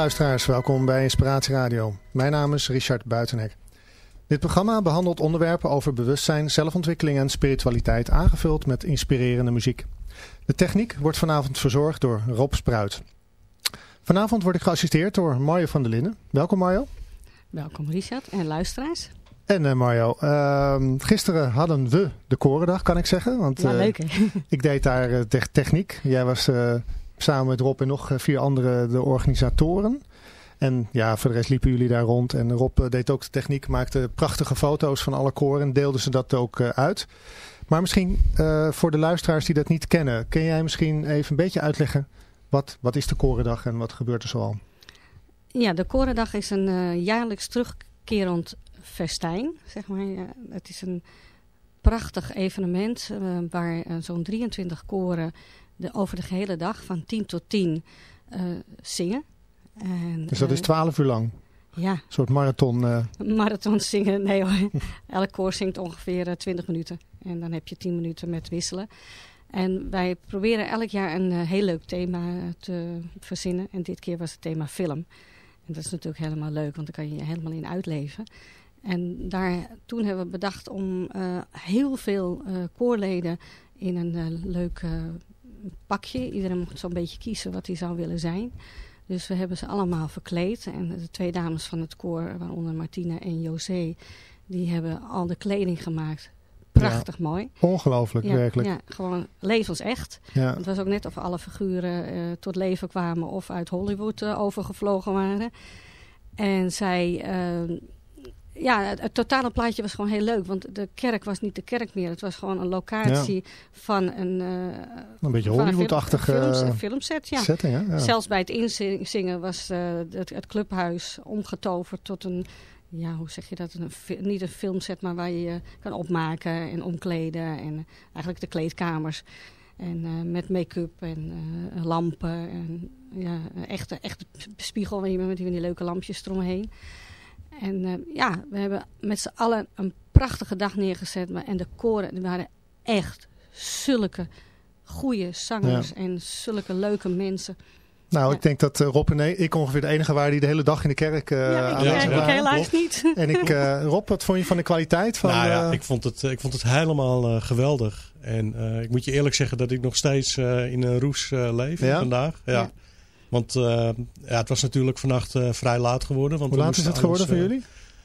Luisteraars, welkom bij Inspiratie Radio. Mijn naam is Richard Buitenhek. Dit programma behandelt onderwerpen over bewustzijn, zelfontwikkeling en spiritualiteit aangevuld met inspirerende muziek. De techniek wordt vanavond verzorgd door Rob Spruit. Vanavond word ik geassisteerd door Mario van der Linden. Welkom Mario. Welkom Richard en luisteraars. En uh, Mario, uh, gisteren hadden we de Korendag kan ik zeggen. Want, ja, leuk uh, ik deed daar uh, techniek. Jij was samen met Rob en nog vier andere de organisatoren. En ja, voor de rest liepen jullie daar rond. En Rob deed ook de techniek, maakte prachtige foto's van alle koren en deelde ze dat ook uit. Maar misschien voor de luisteraars die dat niet kennen, kun jij misschien even een beetje uitleggen wat, wat is de Korendag en wat gebeurt er zoal? Ja, de Korendag is een jaarlijks terugkerend festijn. Zeg maar. Het is een prachtig evenement waar zo'n 23 koren de, over de gehele dag van 10 tot 10 zingen. En, dus dat is 12 uur lang? Ja. Een soort marathon? Uh... Marathon zingen, nee hoor. Elk koor zingt ongeveer uh, 20 minuten. En dan heb je 10 minuten met wisselen. En wij proberen elk jaar een uh, heel leuk thema te verzinnen. En dit keer was het thema film. En dat is natuurlijk helemaal leuk, want daar kan je je helemaal in uitleven. En daar, toen hebben we bedacht om heel veel koorleden in een leuk pakje. Iedereen mocht zo'n beetje kiezen wat hij zou willen zijn. Dus we hebben ze allemaal verkleed. En de twee dames van het koor, waaronder Martina en José, die hebben al de kleding gemaakt. Prachtig mooi. Ongelooflijk, werkelijk. Ja, gewoon levensecht. Ja. Het was ook net of alle figuren uh, tot leven kwamen of uit Hollywood uh, overgevlogen waren. En zij... Uh, ja, het, totale plaatje was gewoon heel leuk. Want de kerk was niet de kerk meer. Het was gewoon een locatie van een... Uh, een beetje Hollywood-achtige film, filmset. Ja. Setting, ja. Zelfs bij het inzingen was uh, het, het, clubhuis omgetoverd tot een... Ja, hoe zeg je dat? Een, niet een filmset, maar waar je je kan opmaken en omkleden. En eigenlijk de kleedkamers. En uh, met make-up en lampen. En ja, echte, echte spiegel met die, die leuke lampjes eromheen. En uh, ja, we hebben met z'n allen een prachtige dag neergezet. Maar, en de koren waren echt zulke goede zangers ja. en zulke leuke mensen. Nou, ja. ik denk dat uh, Rob en ik ongeveer de enige waren die de hele dag in de kerk uh, ja, ik, ja, ik helaas niet. En ik, uh, Rob, wat vond je van de kwaliteit? Van nou ja, ik vond het, ik vond het helemaal geweldig. En ik moet je eerlijk zeggen dat ik nog steeds in een roes leef vandaag. ja. Want uh, ja, het was natuurlijk vannacht uh, vrij laat geworden. Want Hoe laat is het geworden voor jullie?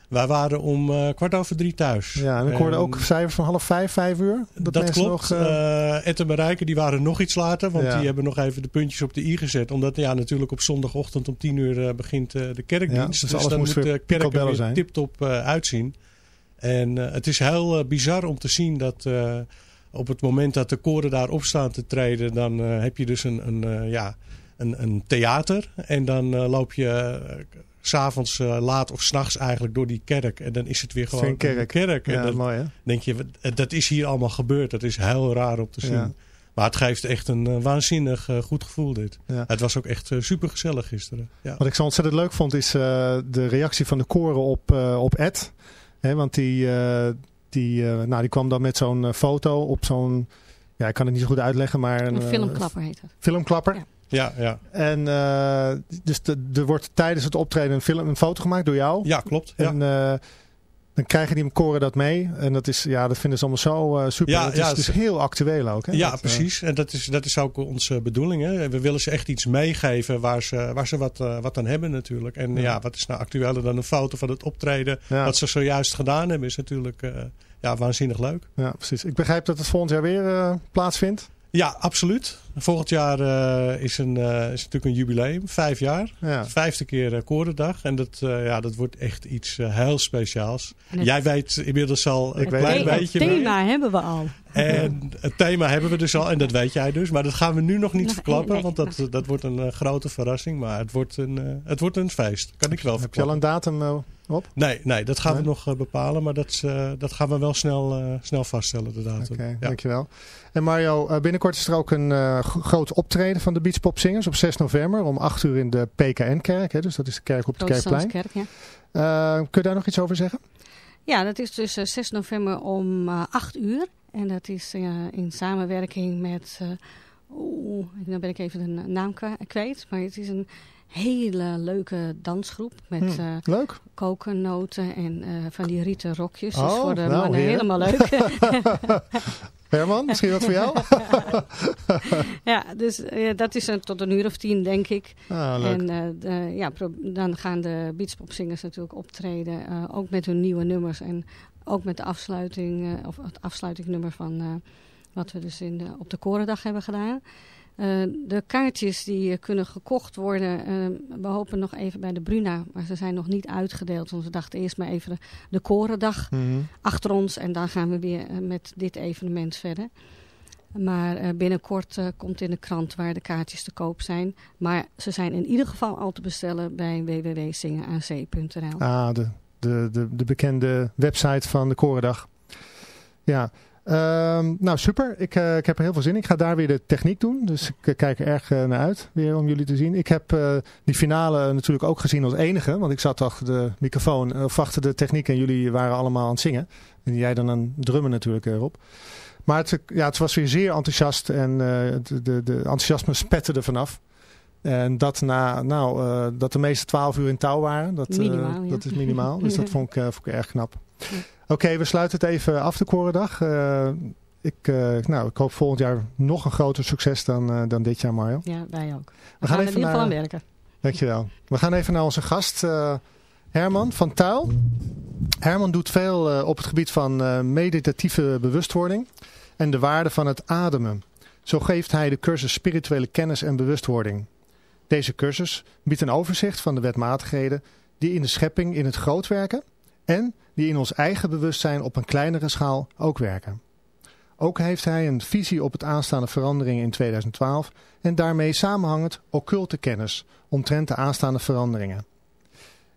Wij waren om uh, kwart over drie thuis. Ja, en ik hoorde ook cijfers van half vijf, vijf uur. Dat, dat klopt. Nog, uh... Ed en Marijke die waren nog iets later. Want ja. die hebben nog even de puntjes op de i gezet. Omdat ja, natuurlijk op zondagochtend om tien uur begint de kerkdienst. Ja, dus, dus dan moet de kerk er weer tip-top uitzien. En het is heel bizar om te zien dat op het moment dat de koren daar op staan te treden... dan heb je dus een... een ja, een, een theater. En dan uh, loop je uh, s'avonds uh, laat of s'nachts eigenlijk door die kerk. En dan is het weer gewoon kerk. een kerk. En ja, dan mooi, hè? denk je, dat is hier allemaal gebeurd. Dat is heel raar om te zien. Ja. Maar het geeft echt een waanzinnig goed gevoel dit. Het was ook echt super gezellig gisteren. Ja. Wat ik zo ontzettend leuk vond is de reactie van de koren op, op Ed. want die, die, nou, die kwam dan met zo'n foto op zo'n... Ja, ik kan het niet zo goed uitleggen, maar... Een, filmklapper heet het. Filmklapper. Ja. Ja, ja. En uh, dus er wordt tijdens het optreden een, film, een foto gemaakt door jou. Ja, klopt. En uh, dan krijgen die koren dat mee. En dat, is, ja, dat vinden ze allemaal zo uh, super. Ja, het is dus heel actueel ook. Hè? Ja, dat, precies. En dat is, dat is ook onze bedoeling. Hè? We willen ze echt iets meegeven waar ze, waar ze wat, wat aan hebben natuurlijk. En ja. wat is nou actueler dan een foto van het optreden. Wat ze zojuist gedaan hebben is natuurlijk ja, waanzinnig leuk. Ja, precies. Ik begrijp dat het volgend jaar weer plaatsvindt. Ja, absoluut. Volgend jaar uh, is, een, uh, is natuurlijk een jubileum, vijf jaar. Ja. Vijfde keer uh, Korendag. En dat, ja, dat wordt echt iets heel speciaals. Jij weet inmiddels al een klein beetje. Het thema hebben we al. En het thema hebben we dus al, en dat weet jij dus. Maar dat gaan we nu nog niet verklappen, want dat, dat wordt een grote verrassing. Maar het wordt een, het wordt een feest, kan ik wel Heb je al een datum op? Nee, nee dat gaan we nog bepalen. Maar dat, dat gaan we wel snel, snel vaststellen, de datum. Oké, ja. dankjewel. En Mario, binnenkort is er ook een groot optreden van de Beachpopzingers op 6 november om 8 uur in de PKN-kerk. Dus dat is de kerk op de Kerkplein. Kerk, ja. Uh, kun je daar nog iets over zeggen? Ja, dat is dus 6 eh, november om uh, eh, 8 uur. En dat is in samenwerking met... Oeh, dan ben ik even de naam kwijt. Maar het is een hele leuke dansgroep. Met hmm, leuk. kokennoten en van die rieten rokjes. Dus oh, voor de nou, mannen helemaal leuk. Herman, misschien wat voor jou? ja, dus dat is tot een uur of tien, denk ik. Ah, leuk. En uh, de, ja, dan gaan de beachpopzingers natuurlijk optreden. Uh, ook met hun nieuwe nummers. En ook met de afsluiting, uh, of het afsluitingnummer van wat we dus in de, op de Korendag hebben gedaan. Uh, de kaartjes die kunnen gekocht worden, uh, we hopen nog even bij de Bruna, maar ze zijn nog niet uitgedeeld. Want we dachten eerst maar even de, de Korendag mm achter ons en dan gaan we weer met dit evenement verder. Maar binnenkort komt in de krant waar de kaartjes te koop zijn. Maar ze zijn in ieder geval al te bestellen bij www.zingenac.nl. Ah, de, de, de, de bekende website van de Korendag. Ja, Um, nou, super. Ik, uh, ik heb er heel veel zin in. Ik ga daar weer de techniek doen. Dus ik uh, kijk er erg uh, naar uit weer om jullie te zien. Ik heb die finale natuurlijk ook gezien als enige. Want ik zat achter de microfoon of achter de techniek en jullie waren allemaal aan het zingen. En jij dan aan drummen natuurlijk erop. Maar het, ja, het was weer zeer enthousiast en de, de, de enthousiasme spette er vanaf. En dat, na, nou, dat de meeste twaalf uur in touw waren, dat, minimaal, dat is minimaal. Dus dat vond ik, vond ik erg knap. Oké, we sluiten het even af de Korendag. Uh, ik, uh, nou, ik hoop volgend jaar nog een groter succes dan, uh, dan dit jaar, Mario. Ja, wij ook. We, we gaan, gaan even in ieder geval aan werken. Dankjewel. We gaan even naar onze gast Herman van Tuil. Herman doet veel op het gebied van meditatieve bewustwording en de waarde van het ademen. Zo geeft hij de cursus Spirituele Kennis en Bewustwording. Deze cursus biedt een overzicht van de wetmatigheden die in de schepping in het groot werken en die in ons eigen bewustzijn op een kleinere schaal ook werken. Ook heeft hij een visie op het aanstaande veranderingen in 2012 en daarmee samenhangend occulte kennis omtrent de aanstaande veranderingen.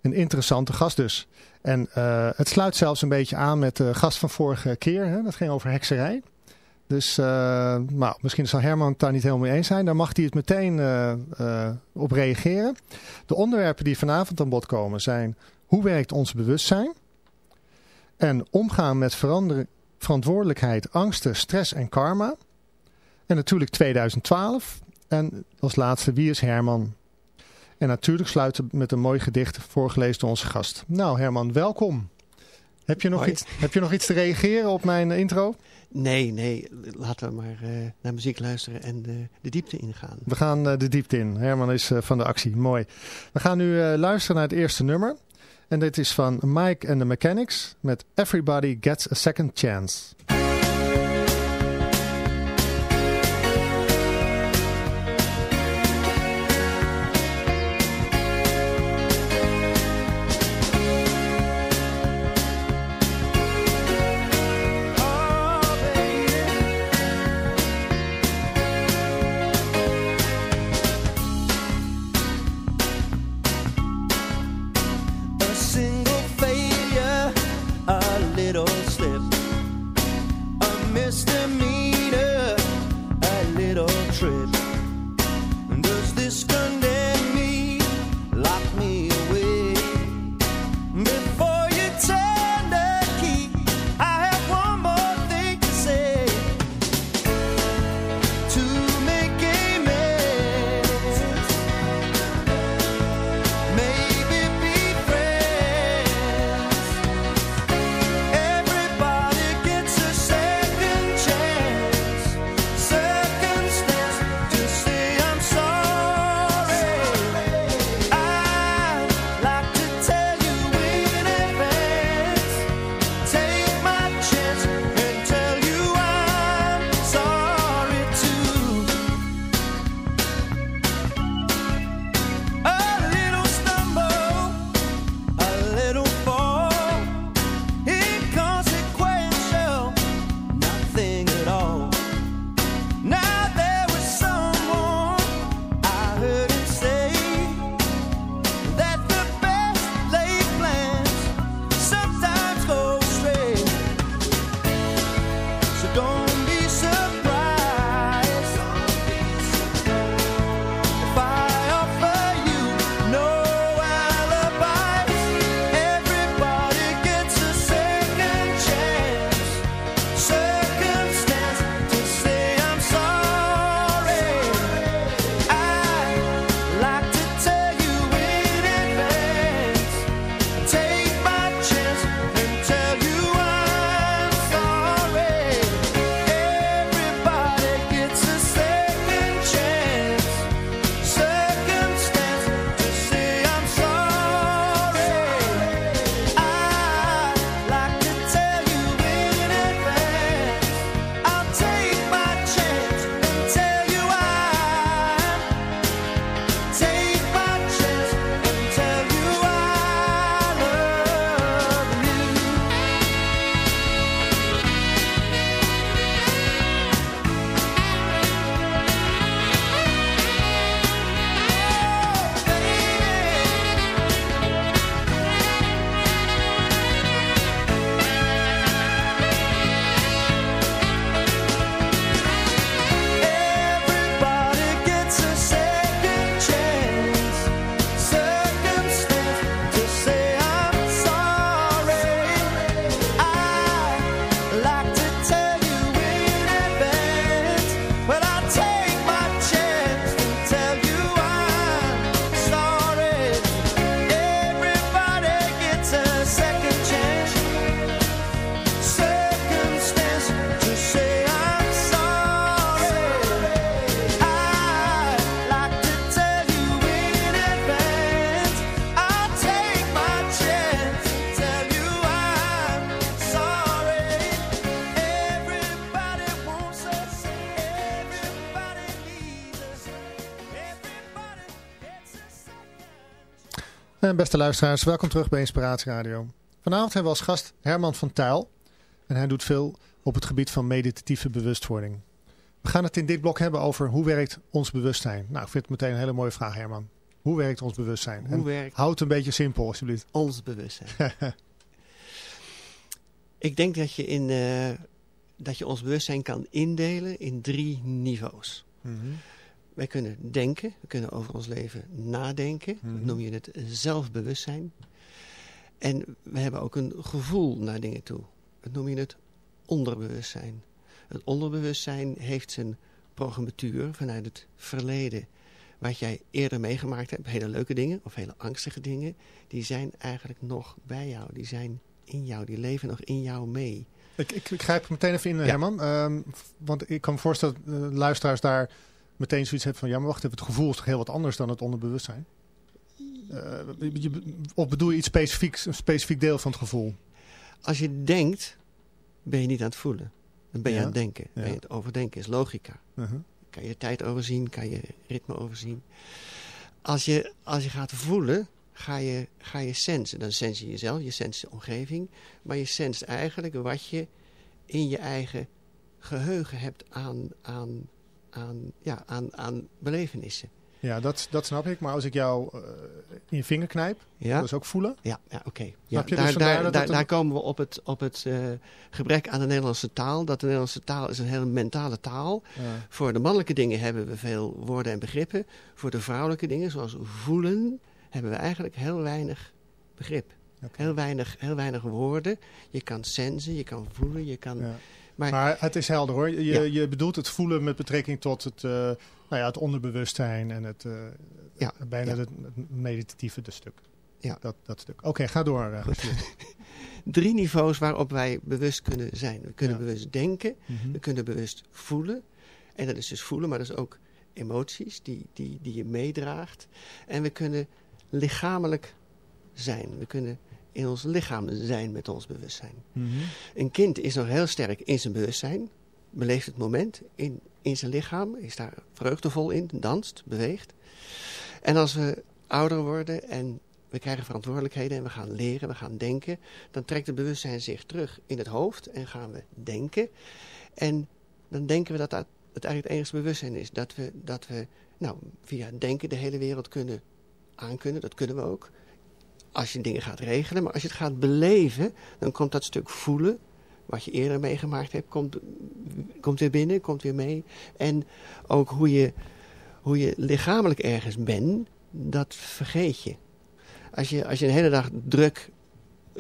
Een interessante gast dus. En uh, het sluit zelfs een beetje aan met de gast van vorige keer. Hè? Dat ging over hekserij. Dus uh, nou, misschien zal Herman het daar niet helemaal mee eens zijn. Daar mag hij het meteen uh, op reageren. De onderwerpen die vanavond aan bod komen zijn... Hoe werkt ons bewustzijn? En omgaan met verantwoordelijkheid, angsten, stress en karma. En natuurlijk 2012. En als laatste, wie is Herman? En natuurlijk sluiten we met een mooi gedicht voorgelezen door onze gast. Nou Herman, welkom. Heb je nog, iets, heb je nog iets te reageren op mijn intro? Nee, nee. Laten we maar uh, naar muziek luisteren en de, de diepte ingaan. We gaan uh, de diepte in. Herman is van de actie. Mooi. We gaan nu luisteren naar het eerste nummer. En dit is van Mike and the Mechanics met Everybody Gets a Second Chance. En beste luisteraars, welkom terug bij Inspiratie Radio. Vanavond hebben we als gast Herman van Tuil. En hij doet veel op het gebied van meditatieve bewustwording. We gaan het in dit blok hebben over hoe werkt ons bewustzijn. Nou, ik vind het meteen een hele mooie vraag, Herman. Hoe werkt ons bewustzijn? Hoe werkt... Houd het een beetje simpel, alsjeblieft. Ons bewustzijn. ik denk dat je, in, uh, dat je ons bewustzijn kan indelen in drie niveaus. Mm wij kunnen denken, we kunnen over ons leven nadenken. Dat mhm. noem je het zelfbewustzijn. En we hebben ook een gevoel naar dingen toe. Dat noem je het onderbewustzijn. Het onderbewustzijn heeft zijn programmatuur vanuit het verleden. Wat jij eerder meegemaakt hebt, hele leuke dingen of hele angstige dingen, die zijn eigenlijk nog bij jou. Die zijn in jou, die leven nog in jou mee. Ik, ik, ik grijp meteen even in, Herman. Ehm, want ik kan me voorstellen dat uh, luisteraars daar meteen zoiets hebt van... ja, maar wacht even, het gevoel is toch heel wat anders dan het onderbewustzijn? Uh, of bedoel je iets specifieks, een specifiek deel van het gevoel? Als je denkt, ben je niet aan het voelen. Dan ben je aan het denken. Ben je het overdenken, is logica. Uh Kan je tijd overzien, kan je ritme overzien. Als je, als je gaat voelen, ga je, ga je sensen. Dan sens je jezelf, je sens de omgeving. Maar je senst eigenlijk wat je in je eigen geheugen hebt aan, aan aan, ja, aan, aan belevenissen. Ja, dat, dat snap ik. Maar als ik jou uh, in je vinger knijp, ja. dat is ook voelen? Ja, ja oké. Ja, daar, dus daar, daar, daar, komen we op het, op het uh, gebrek aan de Nederlandse taal. Dat de Nederlandse taal is een hele mentale taal. Ja. Voor de mannelijke dingen hebben we veel woorden en begrippen. Voor de vrouwelijke dingen, zoals voelen, hebben we eigenlijk heel weinig begrip. Okay. Heel, weinig, heel weinig woorden. Je kan sensen, je kan voelen, je kan... Maar, het is helder hoor. Je, je bedoelt het voelen met betrekking tot het, uh, nou ja, het onderbewustzijn en het, uh, ja. bijna het meditatieve stuk. Ja. Dat, dat stuk. Oké, ga door. Uh, Drie niveaus waarop wij bewust kunnen zijn. We kunnen bewust denken, mhm. we kunnen bewust voelen. En dat is dus voelen, maar dat is ook emoties die, die, die je meedraagt. En we kunnen lichamelijk zijn. We kunnen in ons lichaam zijn met ons bewustzijn. Mhm. Een kind is nog heel sterk in zijn bewustzijn, beleeft het moment in, in zijn lichaam, is daar vreugdevol in, danst, beweegt. En als we ouder worden en we krijgen verantwoordelijkheden en we gaan leren, we gaan denken, dan trekt het bewustzijn zich terug in het hoofd en gaan we denken. En dan denken we dat dat het eigenlijk het enige bewustzijn is. Dat we, dat we nou, via denken de hele wereld kunnen aankunnen, dat kunnen we ook als je dingen gaat regelen. Maar als je het gaat beleven, dan komt dat stuk voelen, wat je eerder meegemaakt hebt, komt, komt weer binnen, komt weer mee. En ook hoe je, hoe je lichamelijk ergens bent, dat vergeet je. Als je, als je een hele dag druk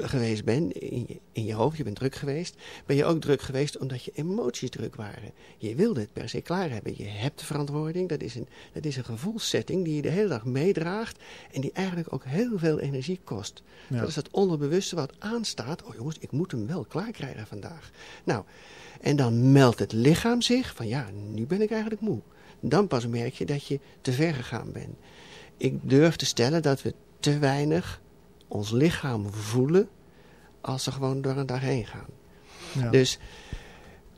geweest bent in je, in je hoofd, je bent druk geweest, ben je ook druk geweest omdat je emoties druk waren. Je wilde het per se klaar hebben. Je hebt de verantwoording. Dat is een, dat is een gevoelssetting die je de hele dag meedraagt en die eigenlijk ook heel veel energie kost. Dat is het onderbewuste wat aanstaat. Oh jongens, ik moet hem wel klaar krijgen vandaag. Nou, en dan meldt het lichaam zich van ja, nu ben ik eigenlijk moe. Dan pas merk je dat je te ver gegaan bent. Ik durf te stellen dat we te weinig ons lichaam voelen als ze gewoon door een dag heen gaan. Ja. Dus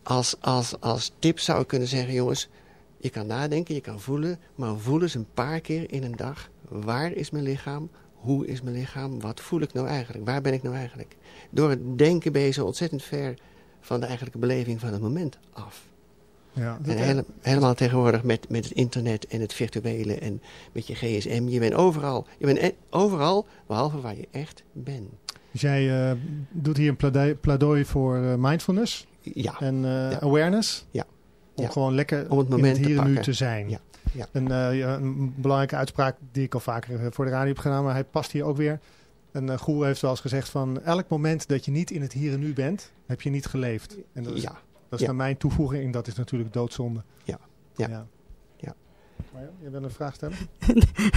als, als, als tip zou ik kunnen zeggen, jongens, je kan nadenken, je kan voelen, maar voel eens een paar keer in een dag. Waar is mijn lichaam? Hoe is mijn lichaam? Wat voel ik nou eigenlijk? Waar ben ik nou eigenlijk? Door het denken ben je zo ontzettend ver van de eigenlijke beleving van het moment af. Ja, en helemaal tegenwoordig met, met het internet en het virtuele en met je gsm. Je bent overal. Je bent e- overal, behalve waar je echt bent. Dus jij uh, doet hier een pleidooi, voor uh, mindfulness ja. en uh, awareness. Ja. Om gewoon lekker Om het moment in het hier en nu te zijn. Ja. Ja. Een, een, belangrijke uitspraak die ik al vaker voor de radio heb gedaan, maar hij past hier ook weer. Een goer heeft wel eens gezegd van elk moment dat je niet in het hier en nu bent, heb je niet geleefd. En dat is, ja. Dat is naar mijn toevoeging en dat is natuurlijk doodzonde. Ja. Ja. ja. je wil een vraag stellen?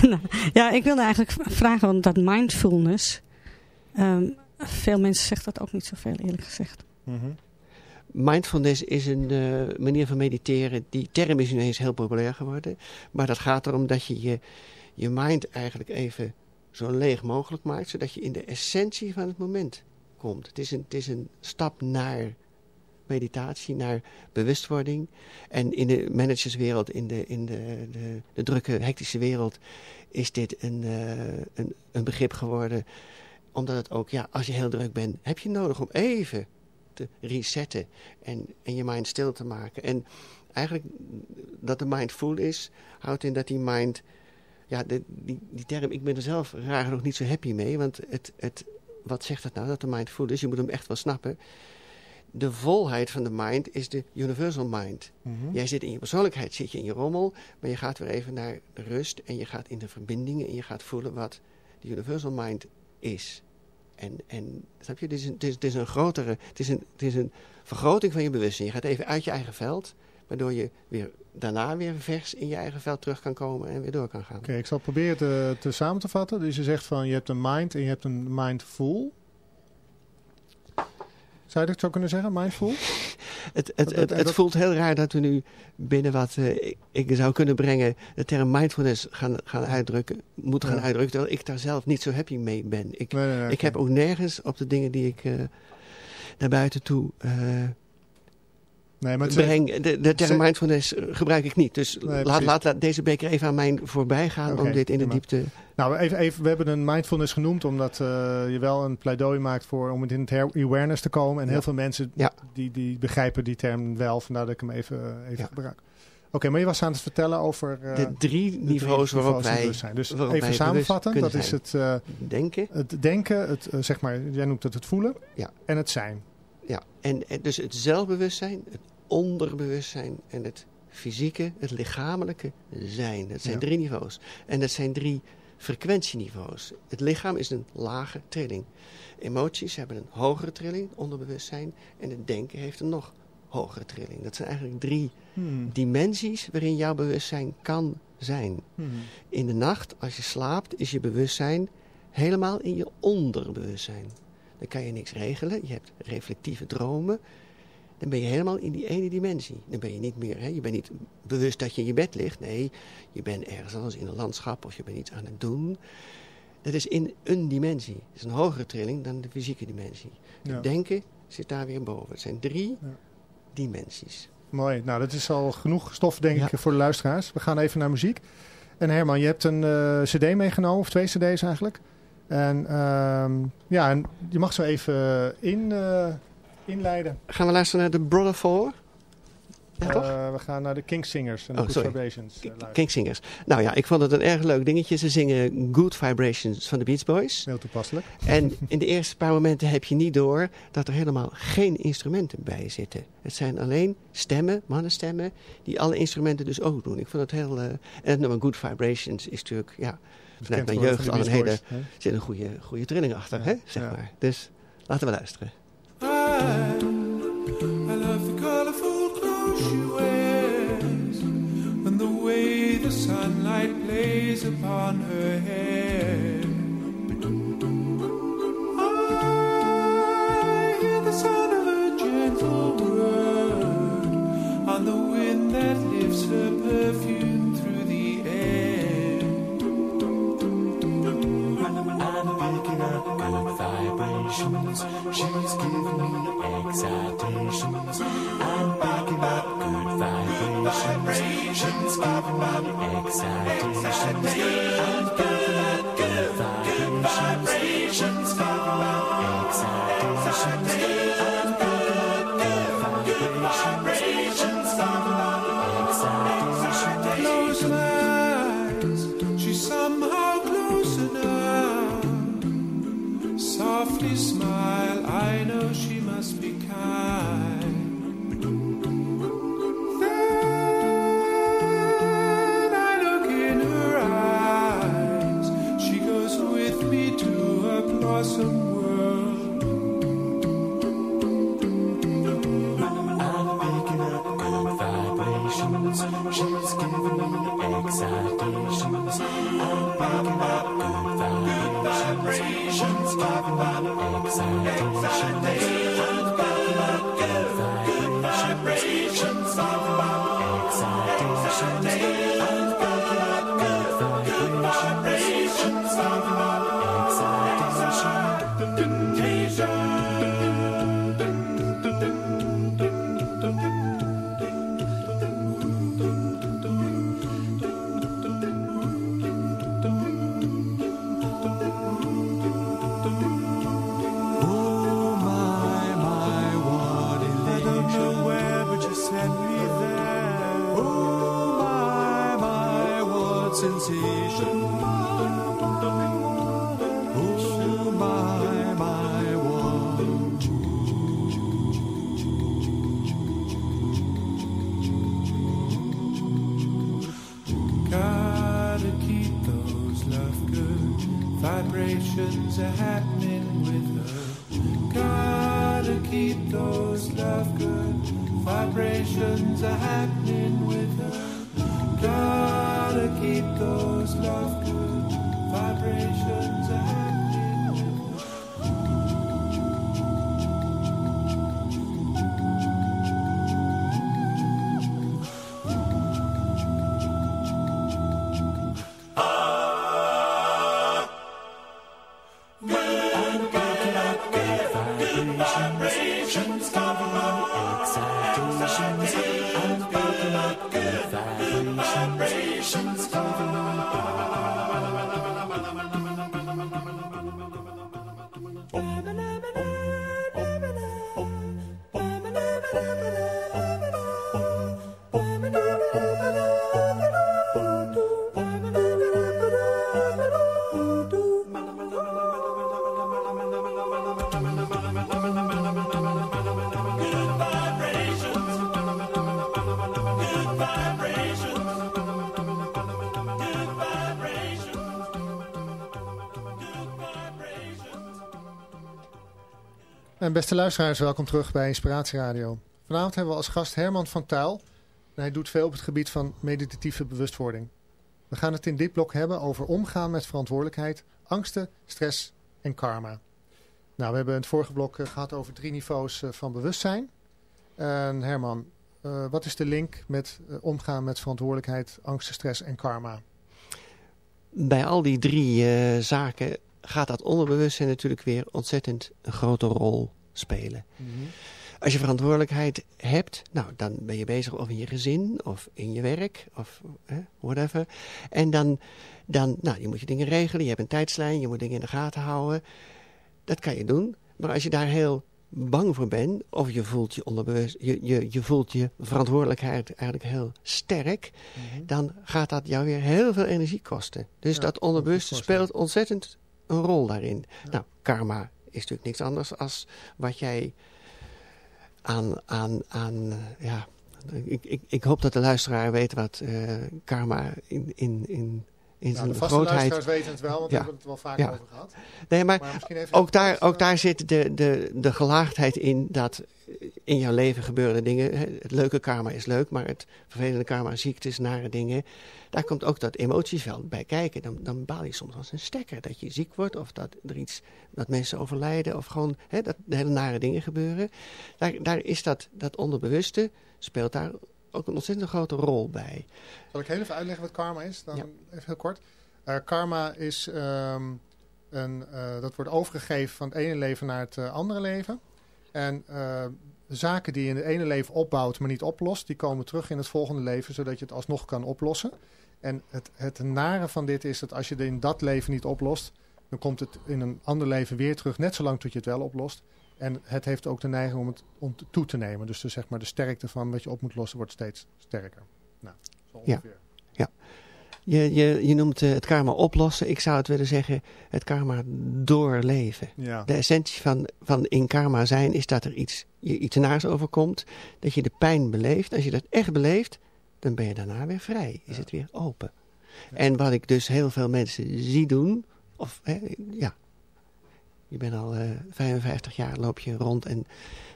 nou, ja, ik wilde eigenlijk vragen, want dat mindfulness, um, veel mensen zeggen dat ook niet zoveel eerlijk gezegd. Mm -hmm. Mindfulness is een uh, manier van mediteren. Die term is ineens heel populair geworden. Maar dat gaat erom dat je je, je mind eigenlijk even zo leeg mogelijk maakt. Zodat je in de essentie van het moment komt. Het is een, het is een stap naar meditatie, naar bewustwording. En in de managerswereld, in de, in de, de, de drukke, hectische wereld, is dit een, een, een begrip geworden. Omdat het ook, ja, als je heel druk bent, heb je nodig om even te resetten en, en je mind stil te maken. En eigenlijk dat de mind full is, houdt in dat die mind... Ja, die, die term, ik ben er zelf raar nog niet zo happy mee. Want het, het, wat zegt dat nou, dat de mind full is? Je moet hem echt wel snappen. De volheid van de mind is de universal mind. Mhm. Jij zit in je persoonlijkheid, zit je in je rommel, maar je gaat weer even naar de rust en je gaat in de verbindingen en je gaat voelen wat de universal mind is. En, en snap je, het is, een, het, is, het is een grotere, het is een, het is een vergroting van je bewustzijn. Je gaat even uit je eigen veld, waardoor je weer, daarna weer vers in je eigen veld terug kan komen en weer door kan gaan. Oké, ik zal proberen te, te samen te vatten. Dus je zegt van je hebt een mind en je hebt een mindful. Zou je dat zo kunnen zeggen, mindful? het, het, het, het, voelt heel raar dat we nu binnen wat uh, ik, zou kunnen brengen... de term mindfulness gaan, gaan uitdrukken, moeten gaan uitdrukken... terwijl ik daar zelf niet zo happy mee ben. Ik, ik heb ook nergens op de dingen die ik uh, naar buiten toe... Uh, Nee, maar breng, de, de term mindfulness gebruik ik niet. Dus laat, laat, deze beker even aan mij voorbij gaan om dit in de diepte... Nou, even, even, we hebben een mindfulness genoemd omdat uh, je wel een pleidooi maakt voor om in het awareness te komen. En heel veel mensen die, die begrijpen die term wel, vandaar dat ik hem even, even gebruik. Oké, maar je was aan het vertellen over... Uh, de drie niveaus waarop wij zijn. Dus even samenvatten, dat is het... Uh, denken. Het denken, het, zeg maar, jij noemt het het voelen. Ja. En het zijn. Ja, en, en dus het zelfbewustzijn, het onderbewustzijn en het fysieke, het lichamelijke zijn. Dat zijn drie niveaus. En dat zijn drie frequentieniveaus. Het lichaam is een lage trilling. Emoties hebben een hogere trilling, onderbewustzijn. En het denken heeft een nog hogere trilling. Dat zijn eigenlijk drie hmm. dimensies waarin jouw bewustzijn kan zijn. Hmm. In de nacht, als je slaapt, is je bewustzijn helemaal in je onderbewustzijn. Dan kan je niks regelen. Je hebt reflectieve dromen dan ben je helemaal in die ene dimensie. Dan ben je niet meer, hè, je bent niet bewust dat je in je bed ligt. Nee, je bent ergens anders in een landschap of je bent iets aan het doen. Dat is in een dimensie. Dat is een hogere trilling dan de fysieke dimensie. denken zit daar weer boven. Het zijn drie ja. dimensies. Mooi. Nou, dat is al genoeg stof, denk ik, voor de luisteraars. We gaan even naar muziek. En Herman, je hebt een uh, cd meegenomen, of twee cd's eigenlijk. En uh, ja, en je mag zo even in... Uh, inleiden. Gaan we luisteren naar de Brother Four? Ja, toch? Uh, we gaan naar de Kingsingers en de oh, Good Vibrations. Uh, Kingsingers. Nou ja, ik vond het een erg leuk dingetje. Ze zingen Good Vibrations van de Beach Boys. Heel toepasselijk. En in de eerste paar momenten heb je niet door dat er helemaal geen instrumenten bij zitten. Het zijn alleen stemmen, mannenstemmen, die alle instrumenten dus ook doen. Ik vond het heel... Uh, en het nummer Good Vibrations is natuurlijk, ja, vanuit mijn jeugd al een hele... zit een goede, goede trilling achter, ja, hè, zeg maar. Dus laten we luisteren. I, She's giving me excitations. I'm picking up good vibrations. She's giving me excitations. I'm Vibrations, giving Beste luisteraars, welkom terug bij Inspiratie Radio. Vanavond hebben we als gast Herman van Tuil. Hij doet veel op het gebied van meditatieve bewustwording. We gaan het in dit blok hebben over omgaan met verantwoordelijkheid, angsten, stress en karma. Nou, we hebben in het vorige blok eh, gehad over drie niveaus eh, van bewustzijn. En Herman, eh, wat is de link met omgaan met verantwoordelijkheid, angsten, stress en karma? Bij al die drie zaken gaat dat onderbewustzijn natuurlijk weer ontzettend een grote rol spelen. Als je verantwoordelijkheid hebt, nou, dan ben je bezig of in je gezin of in je werk of whatever. En dan, dan nou, je moet je dingen regelen, je hebt een tijdslijn, je moet dingen in de gaten houden. Dat kan je doen. Maar als je daar heel bang voor bent, of je voelt je onderbewust, je, je, je voelt je verantwoordelijkheid eigenlijk heel sterk, dan gaat dat jou weer heel veel energie kosten. Dus Ja, dat onderbewuste speelt ontzettend een rol daarin. Nou, karma is natuurlijk niks anders als wat jij aan, aan, aan ja, ik, ik, ik hoop dat de luisteraar weet wat eh, karma in, in, in, in Nou, zijn de vaste grootheid... luisteraars weten het wel, want we hebben het wel vaak over gehad. Nee, maar ook daar, ook daar zit de, de, de gelaagdheid in dat in jouw leven gebeuren dingen. Het leuke karma is leuk, maar het vervelende karma, ziektes, nare dingen. Daar komt ook dat emotieveld bij kijken. Dan, dan baal je soms als een stekker dat je ziek wordt of dat er iets, dat mensen overlijden of gewoon hè, dat hele nare dingen gebeuren. Daar, daar is dat, dat onderbewuste, speelt daar ook een ontzettend grote rol bij. Zal ik heel even uitleggen wat karma is? Dan Ja. even heel kort. Eh, karma is, ehm, een, eh, dat wordt overgegeven van het ene leven naar het eh, andere leven. En zaken die je in het ene leven opbouwt, maar niet oplost, die komen terug in het volgende leven, zodat je het alsnog kan oplossen. En het, het nare van dit is dat als je het in dat leven niet oplost, dan komt het in een ander leven weer terug, net zolang tot je het wel oplost. En het heeft ook de neiging om het om toe te nemen. Dus de, zeg maar, de sterkte van wat je op moet lossen wordt steeds sterker. Nou, zo Ja. ongeveer. Je, je, je noemt eh, het karma oplossen. Ik zou het willen zeggen, het karma doorleven. Ja. De essentie van, van in karma zijn is dat er iets, je iets naars overkomt. Dat je de pijn beleeft. Als je dat echt beleeft, dan ben je daarna weer vrij. Is Ja. het weer open. En wat ik dus heel veel mensen zie doen. Of hè, ja, je bent al eh 55 jaar, loop je rond en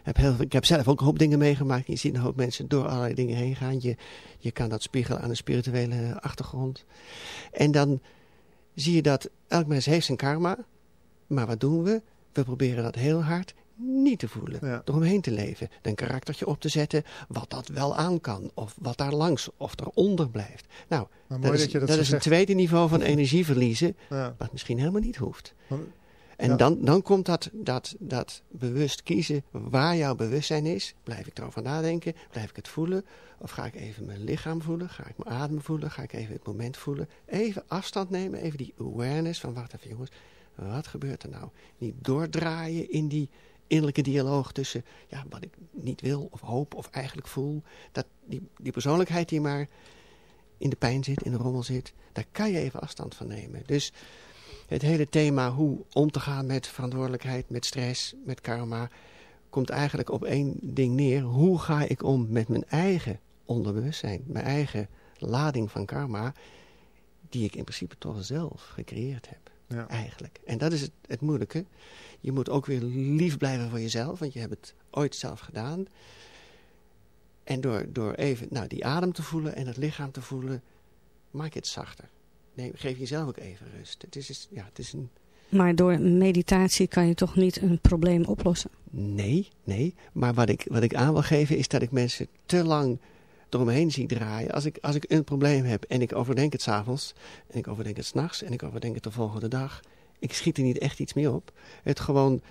heb heel ik heb zelf ook een hoop dingen meegemaakt. Je ziet een hoop mensen door allerlei dingen heen gaan. Je, je kan dat spiegelen aan een spirituele achtergrond. En dan zie je dat elk mens heeft zijn karma. Maar wat doen we? We proberen dat heel hard niet te voelen. Ja. Eromheen te leven. Een karaktertje op te zetten wat dat wel aan kan. Of wat daar langs of eronder blijft. Nou, dat is, dat dat, is een tweede niveau van energie verliezen. Ja. Wat misschien helemaal niet hoeft. En Ja. dan, dan komt dat, dat, dat bewust kiezen waar jouw bewustzijn is. Blijf ik erover nadenken? Blijf ik het voelen? Of ga ik even mijn lichaam voelen? Ga ik mijn adem voelen? Ga ik even het moment voelen? Even afstand nemen, even die awareness van wacht even jongens, wat gebeurt er nou? Niet doordraaien in die innerlijke dialoog tussen ja, wat ik niet wil of hoop of eigenlijk voel. Dat, die, die persoonlijkheid die maar in de pijn zit, in de rommel zit, daar kan je even afstand van nemen. Dus het hele thema hoe om te gaan met verantwoordelijkheid, met stress, met karma, komt eigenlijk op één ding neer. Hoe ga ik om met mijn eigen onderbewustzijn, mijn eigen lading van karma, die ik in principe toch zelf gecreëerd heb. Ja. Eigenlijk. En dat is het, het moeilijke. Je moet ook weer lief blijven voor jezelf, want je hebt het ooit zelf gedaan. En door, door even nou, die adem te voelen en het lichaam te voelen, maak je het zachter. Nee, geef jezelf ook even rust. Het is, ja, het is een... Maar door meditatie kan je toch niet een probleem oplossen? Nee, nee. Maar wat ik, wat ik aan wil geven is dat ik mensen te lang eromheen zie draaien. Als ik, als ik een probleem heb en ik overdenk het s'avonds, en ik overdenk het s'nachts, en ik overdenk het de volgende dag. Ik schiet er niet echt iets meer op. Het gewoon,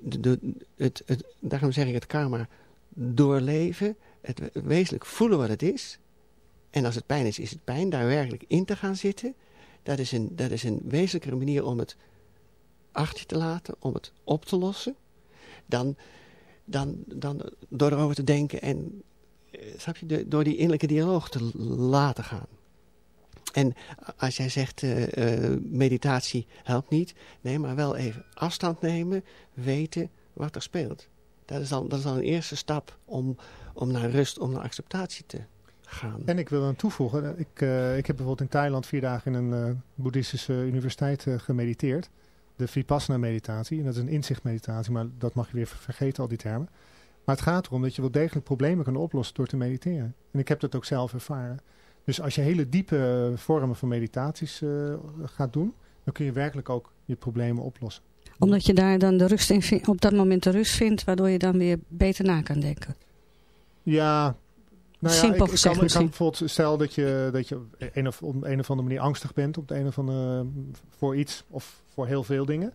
de, de, het, het, daarom zeg ik het karma, doorleven, het wezenlijk voelen wat het is. En als het pijn is, is het pijn. Daar werkelijk in te gaan zitten. Dat is een, dat is een wezenlijkere manier om het achter te laten, om het op te lossen. Dan, dan, dan door erover te denken en eh, je, door die innerlijke dialoog te laten gaan. En als jij zegt uh, meditatie helpt niet, nee, maar wel even afstand nemen, weten wat er speelt. Dat is dan, dat is dan een eerste stap om, om naar rust, om naar acceptatie te gaan. En ik wil aan toevoegen, ik, uh, ik heb bijvoorbeeld in Thailand vier dagen in een uh, boeddhistische universiteit uh, gemediteerd. De Vipassana meditatie, en dat is een inzichtmeditatie, maar dat mag je weer vergeten, al die termen. Maar het gaat erom dat je wel degelijk problemen kan oplossen door te mediteren. En ik heb dat ook zelf ervaren. Dus als je hele diepe vormen van meditaties gaat doen, dan kun je werkelijk ook je problemen oplossen omdat je daar dan de rust in op dat moment de rust vindt, waardoor je dan weer beter na kan denken. Ja, nou ja, Simpel ik, ik, kan, ik kan bijvoorbeeld, stel dat je, dat je een of, op een of andere manier angstig bent op de een of andere, voor iets of voor heel veel dingen.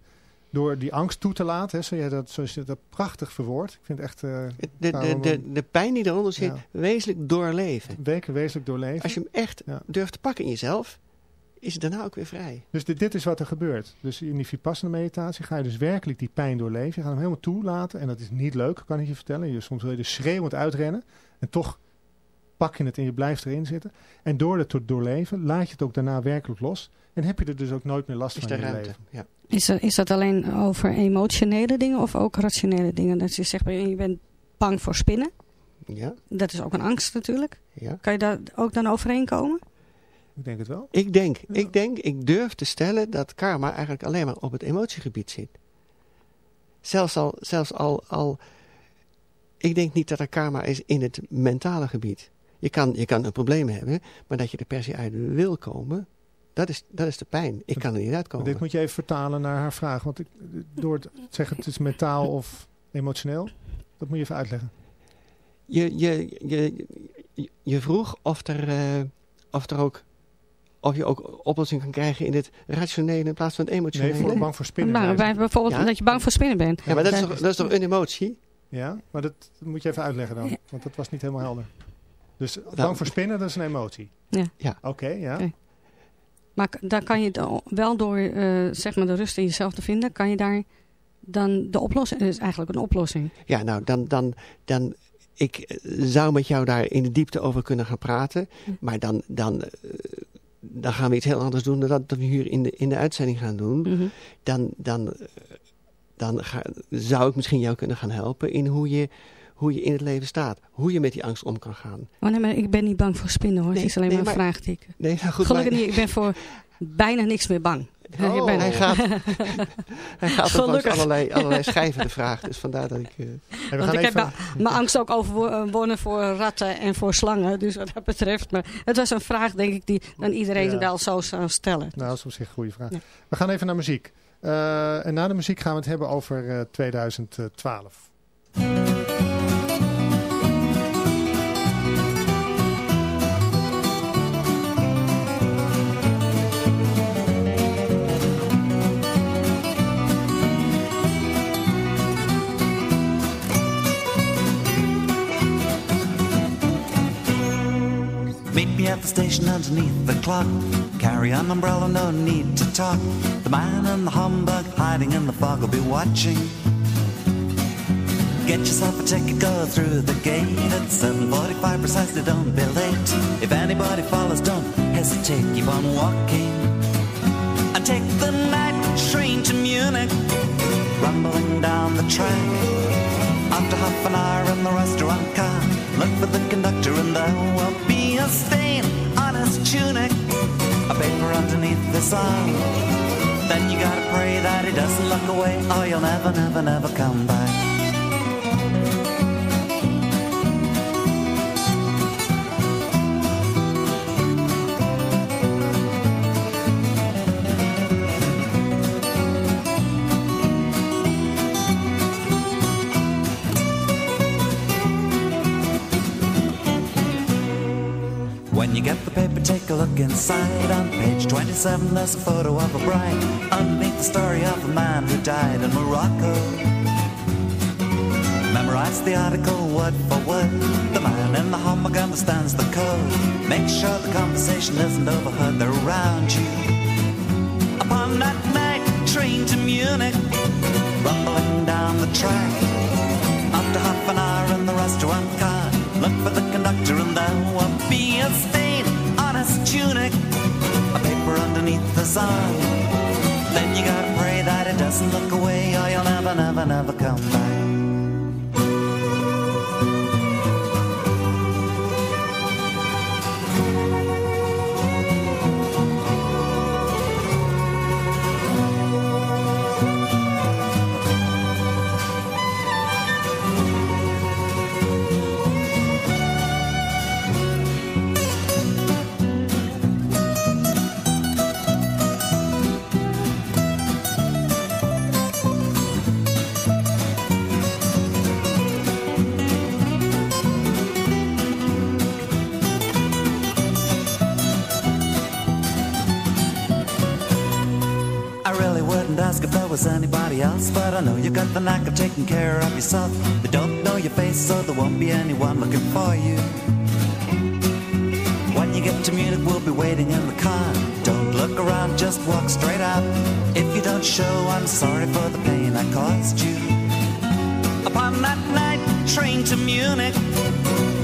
Door die angst toe te laten, hè, zoals, je dat, zoals je dat prachtig verwoord. Ik vind echt... Uh, de, de, de, de, pijn die eronder zit, wezenlijk doorleven. Weken wezenlijk doorleven. Als je hem echt durft te pakken in jezelf, is het daarna ook weer vrij. Dus dit, dit, is wat er gebeurt. Dus in die Vipassana meditatie ga je dus werkelijk die pijn doorleven. Je gaat hem helemaal toelaten. En dat is niet leuk, kan ik je vertellen. Je, soms wil je er schreeuwend uitrennen. En toch pak je het en je blijft erin zitten. En door het te doorleven, laat je het ook daarna werkelijk los. En heb je er dus ook nooit meer last is van in je ruimte, leven. Ja. Is, er, is dat alleen over emotionele dingen of ook rationele dingen? Dat je zegt, je bent bang voor spinnen. Ja. Dat is ook een angst natuurlijk. Ja. Kan je daar ook dan overheen komen? Ik denk het wel. Ik denk, ik denk, ik durf te stellen dat karma eigenlijk alleen maar op het emotiegebied zit. Zelfs al, zelfs al, al ik denk niet dat er karma is in het mentale gebied. Je kan, je kan een probleem hebben, maar dat je er per se uit wil komen, dat is, dat is de pijn. Ik kan er niet uitkomen. Dit moet je even vertalen naar haar vraag. Want ik, door het zeggen het is mentaal of emotioneel, dat moet je even uitleggen. Je, je, je, je, vroeg of er, uh, of er ook of je ook oplossing kan krijgen in het rationele in plaats van het emotionele. Nee, voor bang voor spinnen. Maar wij bijvoorbeeld dat je bang voor spinnen bent. Ja, maar dat is, toch, dat is toch een emotie? Ja, maar dat moet je even uitleggen dan. Want dat was niet helemaal helder. Dus nou, bang voor spinnen, dat is een emotie? Ja. ja. Oké, ja. Maar daar kan je wel door uh, zeg maar de rust in jezelf te vinden, kan je daar dan de oplossing, is eigenlijk een oplossing. Ja, nou dan, dan, dan ik zou met jou daar in de diepte over kunnen gaan praten. Hm. Maar dan, dan uh, dan gaan we iets heel anders doen dan dat, we hier in de, in de uitzending gaan doen. Mhm. Dan, dan, dan ga, zou ik misschien jou kunnen gaan helpen in hoe je, hoe je in het leven staat. Hoe je met die angst om kan gaan. Oh nee, maar ik ben niet bang voor spinnen hoor. het is alleen maar een vraagteken. Nee, nou goed, Gelukkig niet. Ik ben voor bijna niks meer bang. Oh, hij gaat, hij gaat langs allerlei, allerlei schijven de vraag. Dus vandaar dat ik... Uh... Want ik heb mijn angst ook overwonnen voor ratten en voor slangen. Dus wat dat betreft. Maar het was een vraag denk ik die dan iedereen wel zo zou stellen. Nou, dat is op zich een goede vraag. We gaan even naar muziek. Uh, en na de muziek gaan we het hebben over uh, 2012. At the station underneath the clock. Carry an umbrella, no need to talk. The man in the humbug hiding in the fog will be watching. Get yourself a ticket, go through the gate at 7.45 precisely, don't be late. If anybody follows, don't hesitate, keep on walking. I take the night train to Munich, rumbling down the track. After half an hour in the restaurant car, look for the conductor and there will be a stain arm. Then you gotta pray that he doesn't look away, or you'll never, never, never come back. Look inside. On page 27, there's a photo of a bride. Underneath the story of a man who died in Morocco. Memorize the article word for word. The man in the hammock understands the code. Make sure the conversation isn't overheard. They're around you. Upon that night, train to Munich, rumbling down the track. Sun. Then you gotta pray that it doesn't look away, or you'll never, never, never got the knack of taking care of yourself. They don't know your face, so there won't be anyone looking for you. When you get to Munich, we'll be waiting in the car. Don't look around, just walk straight out. If you don't show, I'm sorry for the pain I caused you. Upon that night, train to Munich,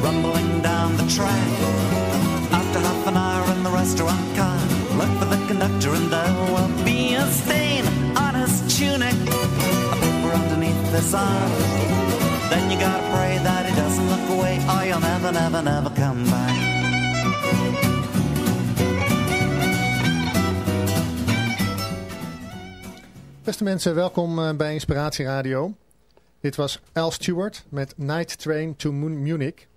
rumbling down the track. After half an hour in the restaurant car, look for the conductor and there Then you gotta pray that he doesn't look away, or never, never, never come back. Beste mensen, welkom eh, bij Inspiratie Radio. Dit was Al Stewart met Night Train to Munich.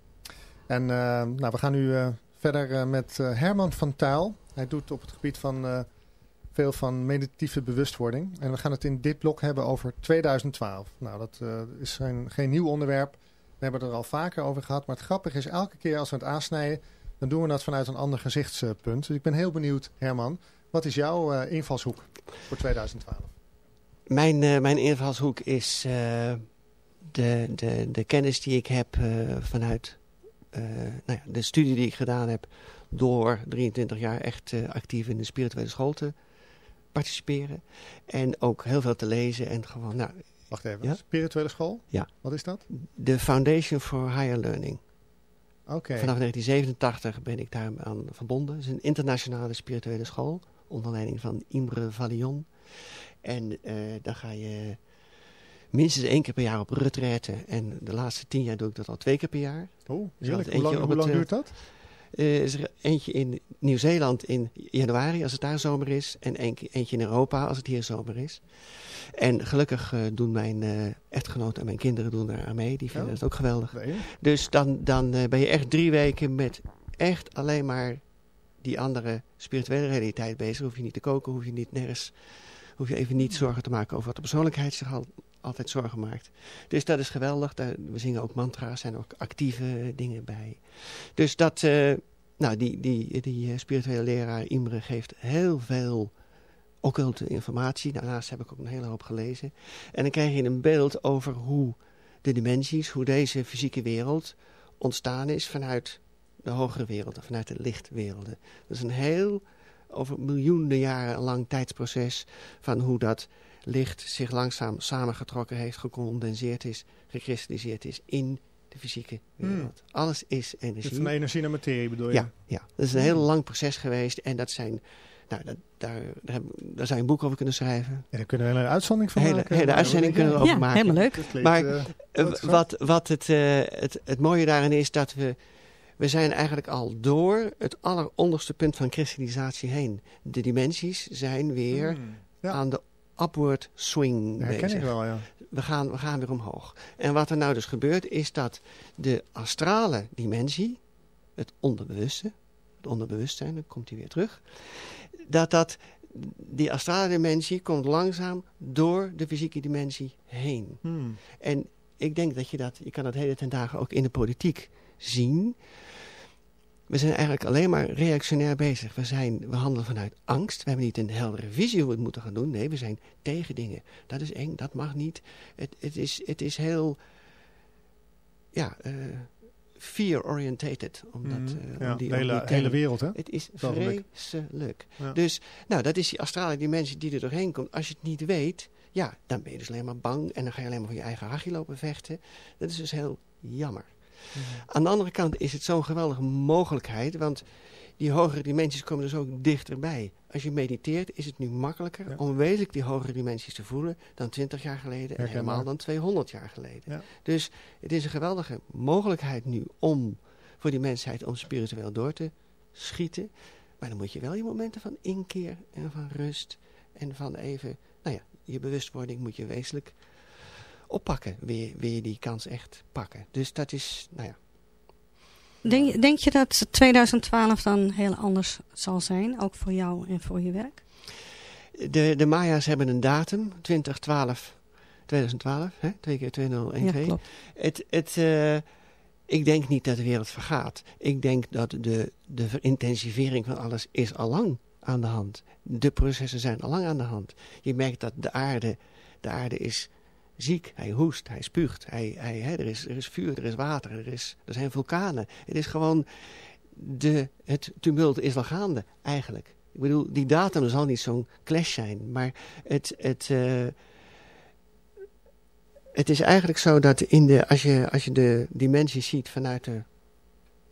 En uh, nou, we gaan nu uh, verder met Herman van Tuil. Hij doet op het gebied van veel van meditatieve bewustwording. En we gaan het in dit blok hebben over 2012. Nou, dat uh, is geen, nieuw onderwerp. We hebben het er al vaker over gehad. Maar het grappige is, elke keer als we het aansnijden, dan doen we dat vanuit een ander gezichtspunt. Dus ik ben heel benieuwd, Herman. Wat is jouw uh, invalshoek voor 2012? Mijn, uh, mijn invalshoek is de, de, de kennis die ik heb vanuit nou ja, de studie die ik gedaan heb door 23 jaar echt actief in de spirituele school te participeren. En ook heel veel te lezen en gewoon... Nou, Wacht even, spirituele school? Ja. Wat is dat? De Foundation for Higher Learning. Oké. Vanaf 1987 ben ik daar aan verbonden. Het is een internationale spirituele school. Onder leiding van Imre Valion. En uh, dan ga je minstens één keer per jaar op retraite. En de laatste tien jaar doe ik dat al twee keer per jaar. Oh, heerlijk. Hoe lang, hoe lang duurt dat? Uh, is er eentje in Nieuw-Zeeland in januari als het daar zomer is. En eentje in Europa als het hier zomer is. En gelukkig uh, doen mijn uh, echtgenoot en mijn kinderen doen daar aan mee. Die vinden oh, het ook geweldig. Dus dan, dan ben je echt drie weken met echt alleen maar die andere spirituele realiteit bezig. Hoef je niet te koken, hoef je niet nergens... Hoef je even niet zorgen te maken over wat de persoonlijkheid zich al altijd zorgen maakt. Dus dat is geweldig. we zingen ook mantra's, zijn ook actieve dingen bij. Dus dat, uh, nou, die, die, die eh, spirituele leraar Imre geeft heel veel occulte informatie. Daarnaast heb ik ook een hele hoop gelezen. En dan krijg je een beeld over hoe de dimensies, hoe deze fysieke wereld ontstaan is vanuit de hogere werelden, vanuit de lichtwerelden. Dat is een heel, over miljoenen jaren lang tijdsproces van hoe dat licht zich langzaam samengetrokken heeft, gecondenseerd is, gekristalliseerd is in de fysieke wereld. Hmm. Alles is energie. Dus van energie naar materie bedoel je? Ja, ja. dat is een heel lang proces geweest en dat zijn nou, dat, daar, daar, daar, zou je een boek over kunnen schrijven. Ja, daar kunnen we een hele uitzending van hele, maken. Hele uitzending kunnen we over ja, maken. helemaal leuk. Maar uh, wat, wat het, uh, het, het mooie daarin is dat we... We zijn eigenlijk al door het alleronderste punt van kristallisatie heen. De dimensies zijn weer hmm, ja. aan de upward swing dat bezig. ik wel, ja. We gaan, we gaan weer omhoog. En wat er nou dus gebeurt is dat de astrale dimensie, het onderbewuste, het onderbewustzijn, dan komt hij weer terug dat, dat die astrale dimensie komt langzaam door de fysieke dimensie heen. Hmm. En ik denk dat je dat, je kan dat hele ten dagen ook in de politiek zien. We zijn eigenlijk alleen maar reactionair bezig. We, zijn, we handelen vanuit angst. We hebben niet een heldere visie hoe we het moeten gaan doen. Nee, we zijn tegen dingen. Dat is eng, dat mag niet. Het, het, is, het is heel... Ja, uh, fear-orientated. Omdat, mm, ja, die, de hele, hele, wereld, hè? Het is vreselijk. Ja. Dus, nou, dat is die astrale dimensie die er doorheen komt. Als je het niet weet, ja, dan ben je dus alleen maar bang. En dan ga je alleen maar voor je eigen hachje lopen vechten. Dat is dus heel jammer. Mm. Aan de andere kant is het zo'n geweldige mogelijkheid. Want die hogere dimensies komen dus ook dichterbij. Als je mediteert is het nu makkelijker om wezenlijk die hogere dimensies te voelen dan 20 jaar geleden en helemaal dan 200 jaar geleden. Ja. Dus het is een geweldige mogelijkheid nu om voor die mensheid om spiritueel door te schieten. Maar dan moet je wel je momenten van inkeer en van rust en van even, nou ja, je bewustwording moet je wezenlijk oppakken. Wil wil je die kans echt pakken. Dus dat is, nou ja, Denk, denk je dat 2012 dan heel anders zal zijn, ook voor jou en voor je werk? De, de Maya's hebben een datum, 2012, 2012, hè? twee keer 2012. Ja, klopt. Het, het, uh, ik denk niet dat de wereld vergaat. Ik denk dat de, de intensivering van alles is al lang aan de hand. De processen zijn al lang aan de hand. Je merkt dat de aarde, de aarde is ziek, hij hoest, hij spuugt, hij, hij, hè, er, is, er is vuur, er is water, er, is, er zijn vulkanen. Het is gewoon, de, het tumult is al gaande eigenlijk. Ik bedoel, die datum zal niet zo'n clash zijn, maar het, het, uh, het is eigenlijk zo dat in de, als, je, als je de dimensie ziet vanuit de,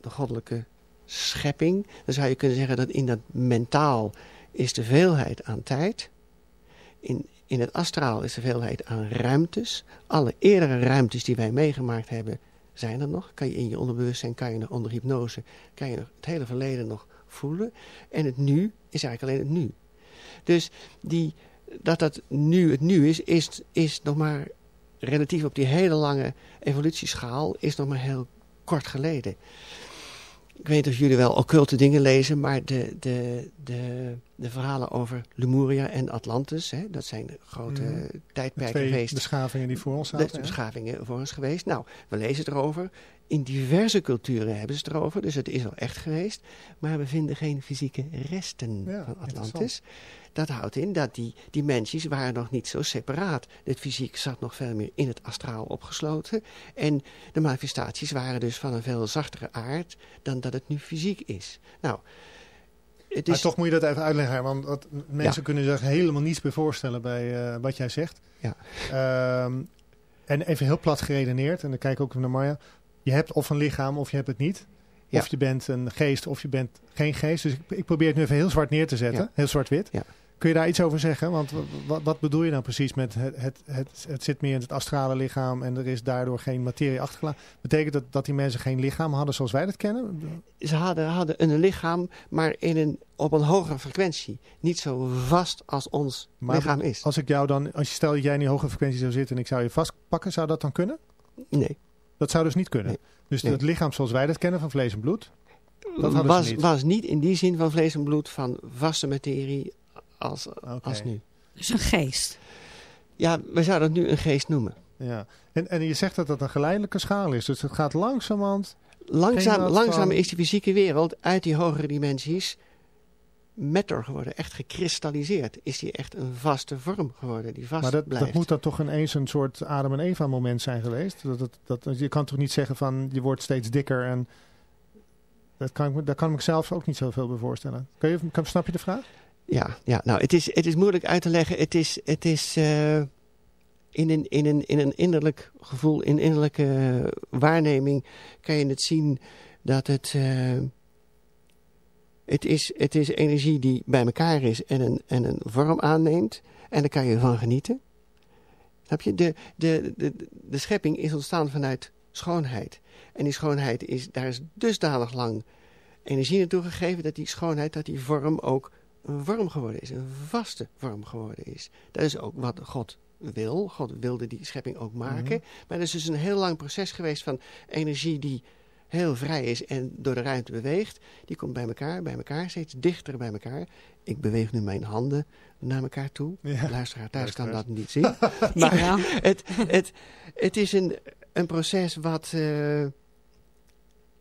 de goddelijke schepping, dan zou je kunnen zeggen dat in dat mentaal is de veelheid aan tijd. In, in het astraal is de veelheid aan ruimtes. Alle eerdere ruimtes die wij meegemaakt hebben, zijn er nog. Kan je in je onderbewustzijn, kan je nog onder hypnose, kan je nog het hele verleden nog voelen. En het nu is eigenlijk alleen het nu. Dus die, dat dat nu het nu is, is, is nog maar relatief op die hele lange evolutieschaal, is nog maar heel kort geleden. Ik weet of jullie wel occulte dingen lezen, maar de, de, de, de verhalen over Lemuria en Atlantis, hè, dat zijn grote mm. tijdperken geweest. beschavingen die voor ons zaten. De beschavingen voor ons geweest. Nou, we lezen erover. In diverse culturen hebben ze het erover, dus het is al echt geweest. Maar we vinden geen fysieke resten van Atlantis. Dat houdt in dat die dimensies waren nog niet zo separaat. Het fysiek zat nog veel meer in het astraal opgesloten. En de manifestaties waren dus van een veel zachtere aard dan dat het nu fysiek is. Nou, het is... Maar toch moet je dat even uitleggen, want wat mensen kunnen zich helemaal niets bij voorstellen bij uh, wat jij zegt. Ja. Um, en even heel plat geredeneerd, en dan kijk ik ook naar Maya. Je hebt of een lichaam of je hebt het niet. Of je bent een geest of je bent geen geest. Dus ik, ik probeer het nu even heel zwart neer te zetten. Ja. Heel zwart-wit. Ja. Kun je daar iets over zeggen? Want wat, wat bedoel je nou precies met het, het, het, het, zit meer in het astrale lichaam en er is daardoor geen materie achtergelaten? Betekent dat dat die mensen geen lichaam hadden zoals wij dat kennen? Ze hadden, hadden een lichaam, maar in een, op een hogere frequentie. Niet zo vast als ons lichaam is. Als ik jou dan, als je stel dat jij in die hoge frequentie zou zitten en ik zou je vastpakken, zou dat dan kunnen? Nee. Dat zou dus niet kunnen. Dus het lichaam zoals wij dat kennen van vlees en bloed, dat was, niet. was niet in die zin van vlees en bloed van vaste materie als, als nu. Dus een geest? Ja, we zouden het nu een geest noemen. Ja, en, en je zegt dat dat een geleidelijke schaal is. Dus het gaat langzamerhand... Langzaam, langzaam is die fysieke wereld uit die hogere dimensies matter geworden. Echt gekristalliseerd. Is die echt een vaste vorm geworden die vast maar dat, blijft. dat moet dan toch ineens een soort Adam en Eva moment zijn geweest? Dat, dat, dat, je kan toch niet zeggen van je wordt steeds dikker en... Dat kan ik, daar kan ik mezelf ook niet zoveel bij voorstellen. Kun je, kan, snap je de vraag? Ja, ja nou, het is, het is moeilijk uit te leggen. Het is, het is uh, in, een, in, een, in een innerlijk gevoel, in innerlijke waarneming kan je het zien dat het... Uh, het is, het is energie die bij elkaar is en een, en een vorm aanneemt. En daar kan je van genieten. Snap je? De, de, de, de schepping is ontstaan vanuit schoonheid. En die schoonheid is, daar is dusdanig lang energie naartoe gegeven dat die schoonheid, dat die vorm ook een vorm geworden is. Een vaste vorm geworden is. Dat is ook wat God wil. God wilde die schepping ook maken. Mhm. Maar dat is dus een heel lang proces geweest van energie die heel vrij is en door de ruimte beweegt. Die komt bij elkaar, bij elkaar, steeds dichter bij elkaar. Ik beweeg nu mijn handen naar elkaar toe. Ja. Luisteraar thuis kan dat niet zien. maar ja. het, het, het is een, een proces wat... Uh,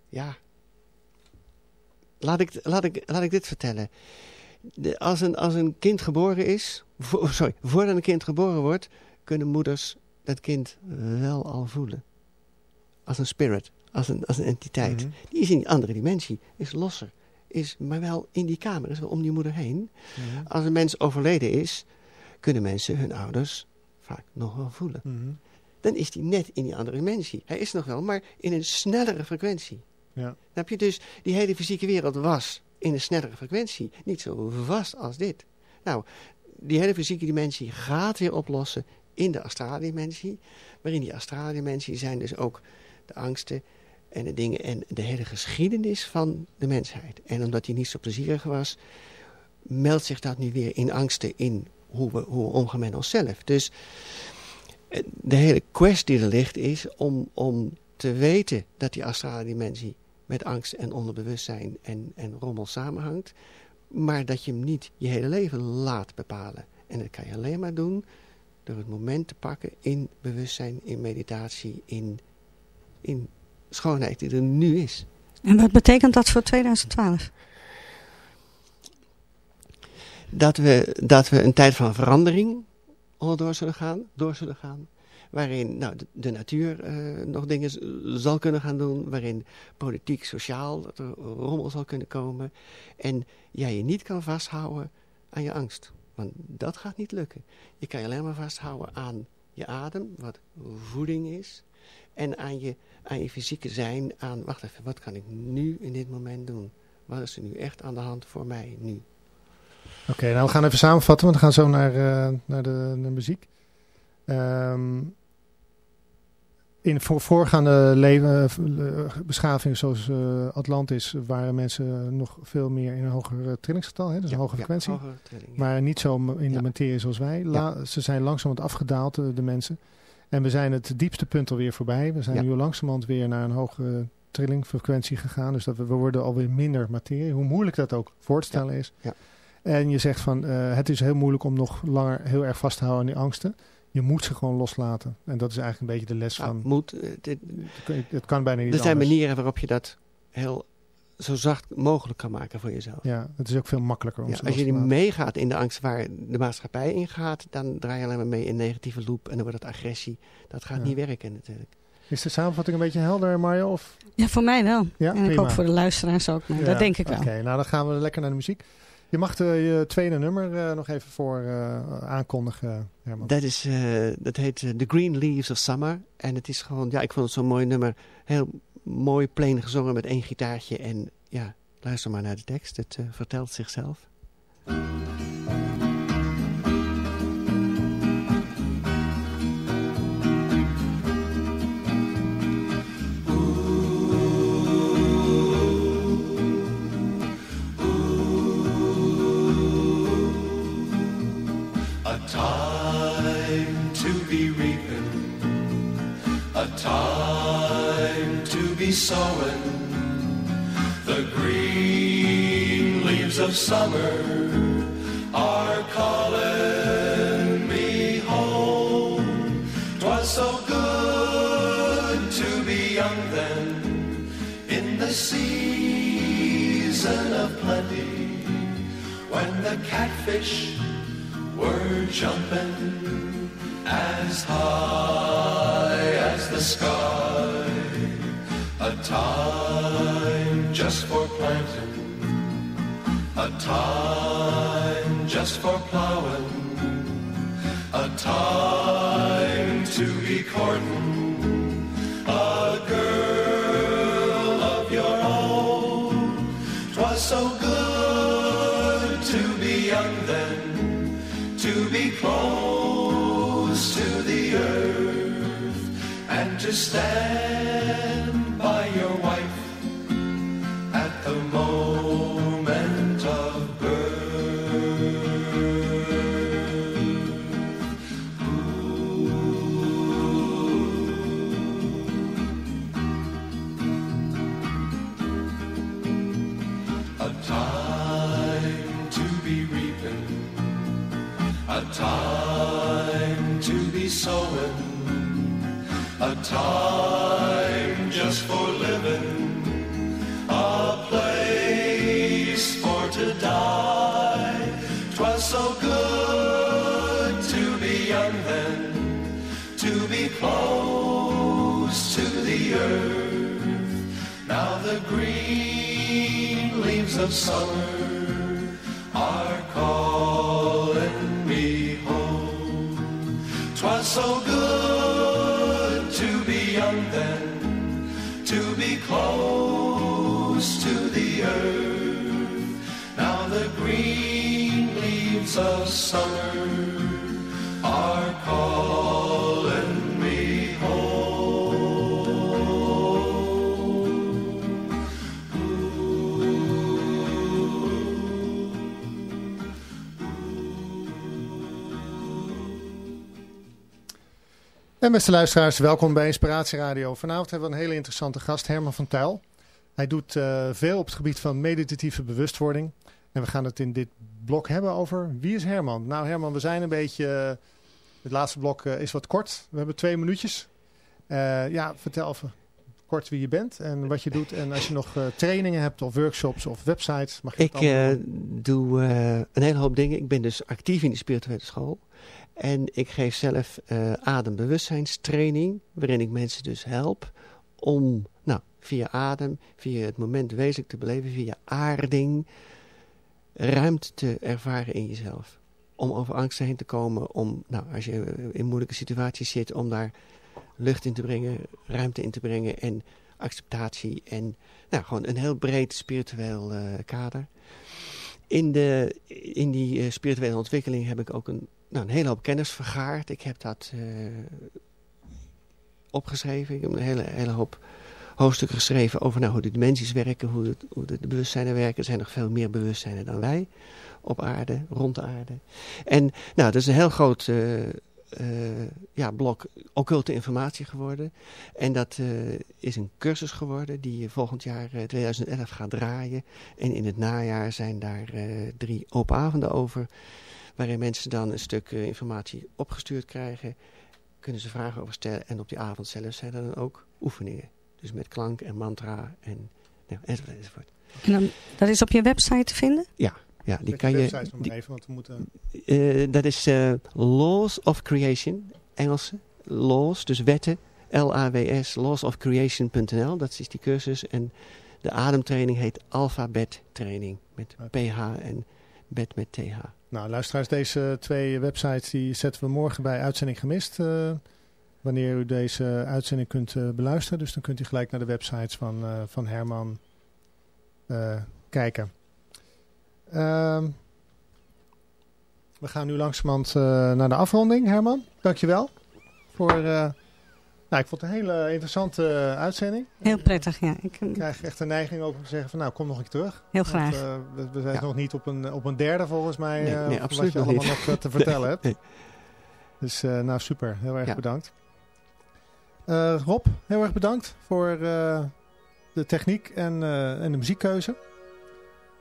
ja... Laat ik, laat, ik, laat ik dit vertellen. De, als, een, als een kind geboren is... sorry, voordat een kind geboren wordt... kunnen moeders dat kind wel al voelen. Als een spirit als een, als een entiteit. Mhm. Die is in die andere dimensie, is losser. Is maar wel in die kamer, is wel om die moeder heen. Mhm. Als een mens overleden is, kunnen mensen hun ouders vaak nog wel voelen. Mhm. Dan is die net in die andere dimensie. Hij is nog wel, maar in een snellere frequentie. Ja. Dan heb je dus, die hele fysieke wereld was in een snellere frequentie. Niet zo vast als dit. Nou, die hele fysieke dimensie gaat weer oplossen in de astrale dimensie. Maar in die astrale dimensie zijn dus ook de angsten, en de dingen en de hele geschiedenis van de mensheid. En omdat hij niet zo plezierig was, meldt zich dat nu weer in angsten in hoe we, hoe we omgaan met onszelf. Dus eh, de hele quest die er ligt is om, om te weten dat die astrale dimensie met angst en onderbewustzijn en, en rommel samenhangt. Maar dat je hem niet je hele leven laat bepalen. En dat kan je alleen maar doen door het moment te pakken in bewustzijn, in meditatie, in, in schoonheid die er nu is. En wat betekent dat voor 2012? Dat we, dat we een tijd van verandering onderdoor zullen gaan, door zullen gaan. Waarin nou, de, natuur uh, nog dingen zal kunnen gaan doen. Waarin politiek, sociaal, dat er rommel zal kunnen komen. En jij je niet kan vasthouden aan je angst. Want dat gaat niet lukken. Je kan je alleen maar vasthouden aan je adem, wat voeding is. En aan je aan je fysieke zijn, aan, wacht even, wat kan ik nu in dit moment doen? Wat is er nu echt aan de hand voor mij nu? Oké, nou we gaan even samenvatten, want we gaan zo naar, uh, naar, de, naar muziek. Um, in voor, voorgaande leven, uh, beschavingen zoals uh, Atlantis waren mensen nog veel meer in een hoger trillingsgetal, hè? dus een hogere frequentie. maar niet zo in de materie zoals wij. La, ze zijn langzaam afgedaald, de mensen. En we zijn het diepste punt alweer voorbij. We zijn ja. nu langzamerhand weer naar een hogere trillingfrequentie gegaan. Dus dat we, we worden alweer minder materie. Hoe moeilijk dat ook voor te stellen is. Ja. En je zegt van uh, het is heel moeilijk om nog langer heel erg vast te houden aan die angsten. Je moet ze gewoon loslaten. En dat is eigenlijk een beetje de les van... Moet, het, het, kan bijna niet Er zijn manieren waarop je dat heel zo zacht mogelijk kan maken voor jezelf. Ja, het is ook veel makkelijker om ja, Als je niet meegaat in de angst waar de maatschappij in gaat, dan draai je alleen maar mee in negatieve loop en dan wordt het agressie. Dat gaat niet werken natuurlijk. Is de samenvatting een beetje helder, Mario? Of? Ja, voor mij wel. Ja, en ik hoop voor de luisteraars ook. Maar dat denk ik wel. Oké, nou dan gaan we lekker naar de muziek. Je mag de, je tweede nummer uh, nog even voor uh, aankondigen, Herman. Dat, is, uh, dat heet The Green Leaves of Summer. En het is gewoon, ja, ik vond het zo'n mooi nummer. Heel mooi plain gezongen met één gitaartje. En ja, luister maar naar de tekst. Het uh, vertelt zichzelf. Sowing. The green leaves of summer are calling me home. Twas so good to be young then in the season of plenty when the catfish were jumping as high as the sky. A time just for planting, a time just for plowing, a time to be courting. A girl of your own. Twas so good to be young then, to be close to the earth, and to stand En beste luisteraars, welkom bij Inspiratie Radio. Vanavond hebben we een hele interessante gast, Herman van Tuil. Hij doet eh, veel op het gebied van meditatieve bewustwording. En we gaan het in dit blok hebben over wie is Herman? Nou Herman, we zijn een beetje... eh, het laatste blok eh, is wat kort. We hebben twee minuutjes. Ja, vertel even kort wie je bent en wat je doet. En als je nog trainingen hebt of workshops of websites, mag je Ik doe een hele hoop dingen. Ik ben dus actief in de spirituele school. En ik geef zelf eh adembewustzijnstraining, waarin ik mensen dus help om nou, via adem, via het moment wezenlijk te beleven, via aarding, ruimte te ervaren in jezelf. Om over angst heen te komen, om, nou, als je in moeilijke situaties zit, om daar lucht in te brengen, ruimte in te brengen en acceptatie en nou, gewoon een heel breed spiritueel eh, kader. In, de, in die eh, spirituele ontwikkeling heb ik ook een, nou, een hele hoop kennis vergaard. Ik heb dat eh, opgeschreven. Ik heb een hele, hele hoop hoofdstukken geschreven over nou, hoe de dimensies werken, hoe, het, hoe de, bewustzijnen werken. Er zijn nog veel meer bewustzijnen dan wij op aarde, rond de aarde. En nou, dat is een heel groot eh, eh, ja, blok occulte informatie geworden. En dat is een cursus geworden die volgend jaar eh, 2011 gaat draaien. En in het najaar zijn daar drie open avonden over. Waarin mensen dan een stuk eh, informatie opgestuurd krijgen. Kunnen ze vragen over stellen. En op die avond zelf zijn er dan ook oefeningen. Dus met klank en mantra en nou, enzovoort. enzovoort. En dan, dat is op je website te vinden? Ja, ja die Met kan je website nog die- even, want we moeten... eh, dat is eh, Laws of Creation, Engelse. Laws, dus wetten. L-A-W-S, lawsofcreation.nl. Dat is die cursus. En de ademtraining heet Alphabet Training. Met. PH en bed met TH. Nou, luisteraars, deze twee websites die zetten we morgen bij Uitzending Gemist. eh, wanneer u deze uitzending kunt eh, beluisteren. Dus dan kunt u gelijk naar de websites van, eh, van Herman kijken. Ehm, we gaan nu langzamerhand naar de afronding, Herman. Dankjewel. Voor, nou, ik vond het een hele interessante eh, uitzending. Heel prettig, ja. Ik, Ik krijg echt de neiging om te zeggen van nou, kom nog een keer terug. heel Want, graag. eh, we, we zijn Ja. nog niet op een, op een derde volgens mij. Nee, eh, nee, wat absoluut je nog allemaal niet. nog te vertellen hebt. Nee. Dus eh, nou super, heel erg Ja. bedankt. Eh, Rob, heel erg bedankt voor eh, de techniek en, eh, en de muziekkeuze.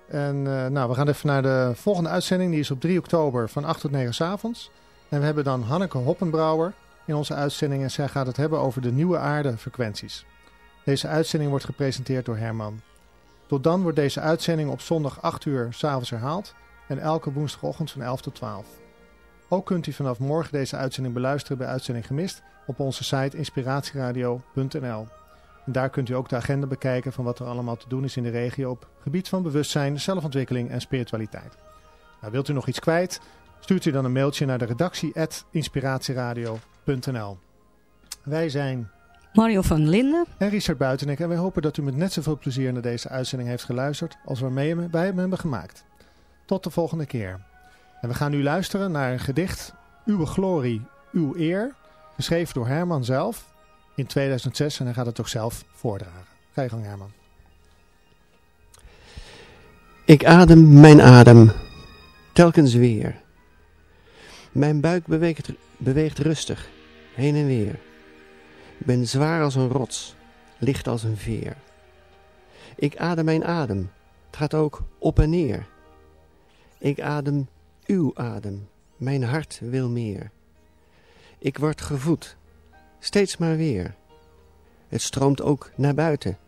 En eh, nou, we gaan even naar de volgende uitzending. Die is op 3 oktober van 8 tot 9 s avonds. En we hebben dan Hanneke Hoppenbrouwer in onze uitzending. En zij gaat het hebben over de nieuwe aarde frequenties. Deze uitzending wordt gepresenteerd door Herman. Tot dan wordt deze uitzending op zondag 8 uur s'avonds herhaald. En elke woensdagochtend van 11 tot 12. Ook kunt u vanaf morgen deze uitzending beluisteren bij Uitzending Gemist op onze site inspiratieradio.nl. En daar kunt u ook de agenda bekijken van wat er allemaal te doen is in de regio op gebied van bewustzijn, zelfontwikkeling en spiritualiteit. Nou, wilt u nog iets kwijt? Stuurt u dan een mailtje naar de redactie inspiratieradio.nl. Wij zijn Mario van Linden en Richard Buitenek en wij hopen dat u met net zoveel plezier naar deze uitzending heeft geluisterd als waarmee wij hem hebben gemaakt. Tot de volgende keer. En we gaan nu luisteren naar een gedicht Uwe glorie, uw eer, geschreven door Herman zelf in 2006 en hij gaat het ook zelf voordragen. Ga je gang Herman. Ik adem mijn adem, telkens weer. Mijn buik beweegt, beweegt rustig, heen en weer. Ik ben zwaar als een rots, licht als een veer. Ik adem mijn adem, het gaat ook op en neer. Ik adem uw adem, mijn hart wil meer. Ik word gevoed, steeds maar weer. Het stroomt ook naar buiten,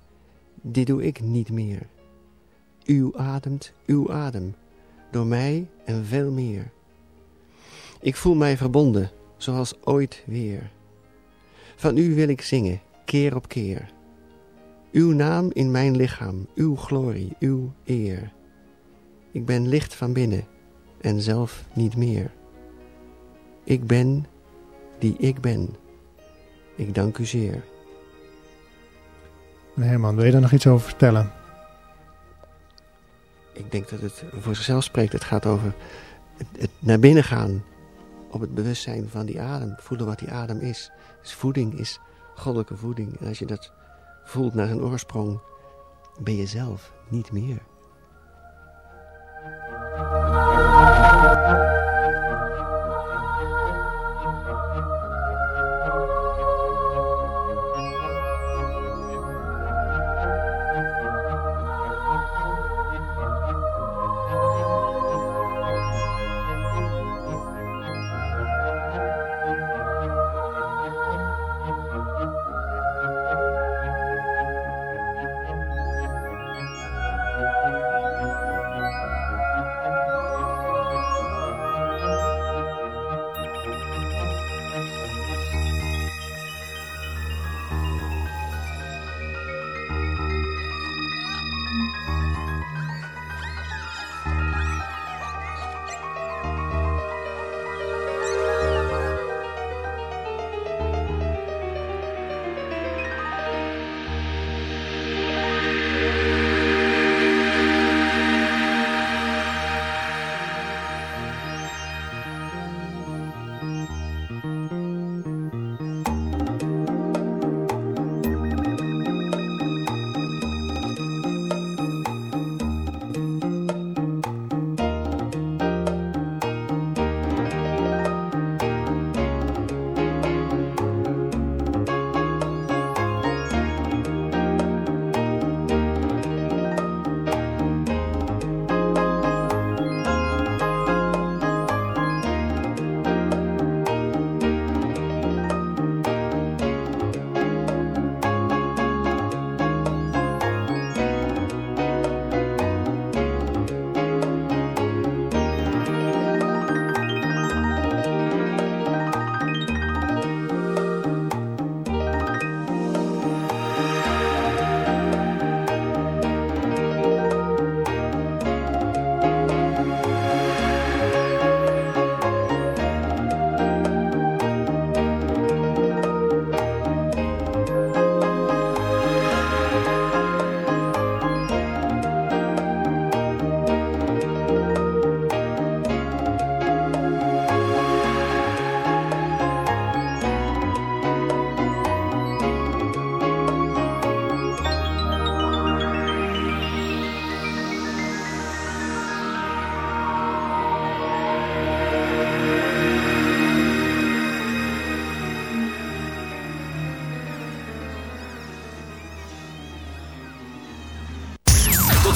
dit doe ik niet meer. U ademt, uw adem, door mij en veel meer. Ik voel mij verbonden, zoals ooit weer. Van u wil ik zingen, keer op keer. Uw naam in mijn lichaam, uw glorie, uw eer. Ik ben licht van binnen en zelf niet meer. Ik ben die ik ben. Ik dank u zeer. Herman, wil je daar nog iets over vertellen? Ik denk dat het voor zichzelf spreekt. Het gaat over het, naar binnen gaan op het bewustzijn van die adem. Voelen wat die adem is. Dus voeding is goddelijke voeding. En als je dat voelt naar zijn oorsprong, ben je zelf niet meer.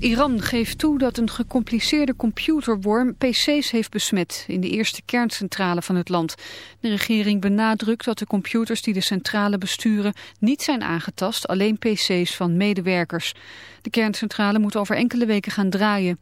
Iran geeft toe dat een gecompliceerde computerworm PC's heeft besmet in de eerste kerncentrale van het land. De regering benadrukt dat de computers die de centrale besturen niet zijn aangetast, alleen PC's van medewerkers. De kerncentrale moet over enkele weken gaan draaien.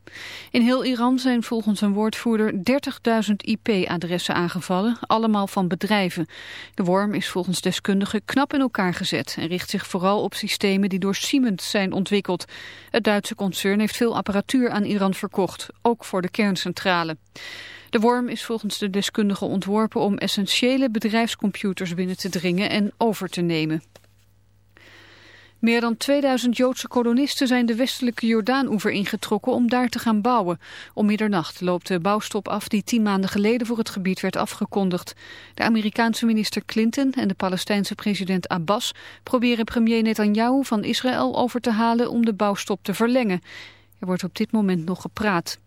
In heel Iran zijn volgens een woordvoerder 30.000 IP-adressen aangevallen, allemaal van bedrijven. De worm is volgens deskundigen knap in elkaar gezet en richt zich vooral op systemen die door Siemens zijn ontwikkeld. Het Duitse concern heeft veel apparatuur aan Iran verkocht, ook voor de kerncentrale. De worm is volgens de deskundigen ontworpen om essentiële bedrijfscomputers binnen te dringen en over te nemen. Meer dan 2000 Joodse kolonisten zijn de westelijke Jordaan-oever ingetrokken om daar te gaan bouwen. Om middernacht loopt de bouwstop af die tien maanden geleden voor het gebied werd afgekondigd. De Amerikaanse minister Clinton en de Palestijnse president Abbas proberen premier Netanyahu van Israël over te halen om de bouwstop te verlengen. Er wordt op dit moment nog gepraat.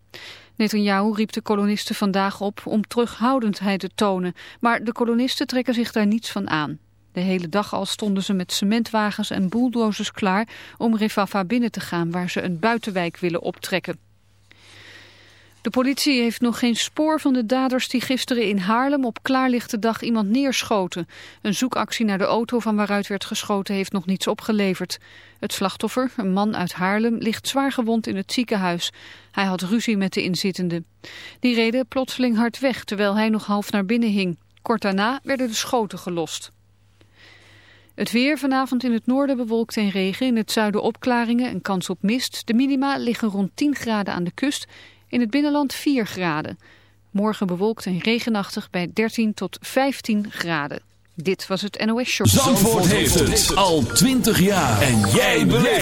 Netanyahu riep de kolonisten vandaag op om terughoudendheid te tonen, maar de kolonisten trekken zich daar niets van aan. De hele dag al stonden ze met cementwagens en bulldozers klaar om Refafa binnen te gaan waar ze een buitenwijk willen optrekken. De politie heeft nog geen spoor van de daders die gisteren in Haarlem op klaarlichte dag iemand neerschoten. Een zoekactie naar de auto van waaruit werd geschoten heeft nog niets opgeleverd. Het slachtoffer, een man uit Haarlem, ligt zwaar gewond in het ziekenhuis. Hij had ruzie met de inzittenden. Die reden plotseling hard weg terwijl hij nog half naar binnen hing. Kort daarna werden de schoten gelost. Het weer vanavond in het noorden bewolkt en regen. In het zuiden opklaringen en kans op mist. De minima liggen rond 10 graden aan de kust. In het binnenland 4 graden. Morgen bewolkt en regenachtig bij 13 tot 15 graden. Dit was het NOS Short. Zandvoort, heeft het al 20 jaar. En jij beleeft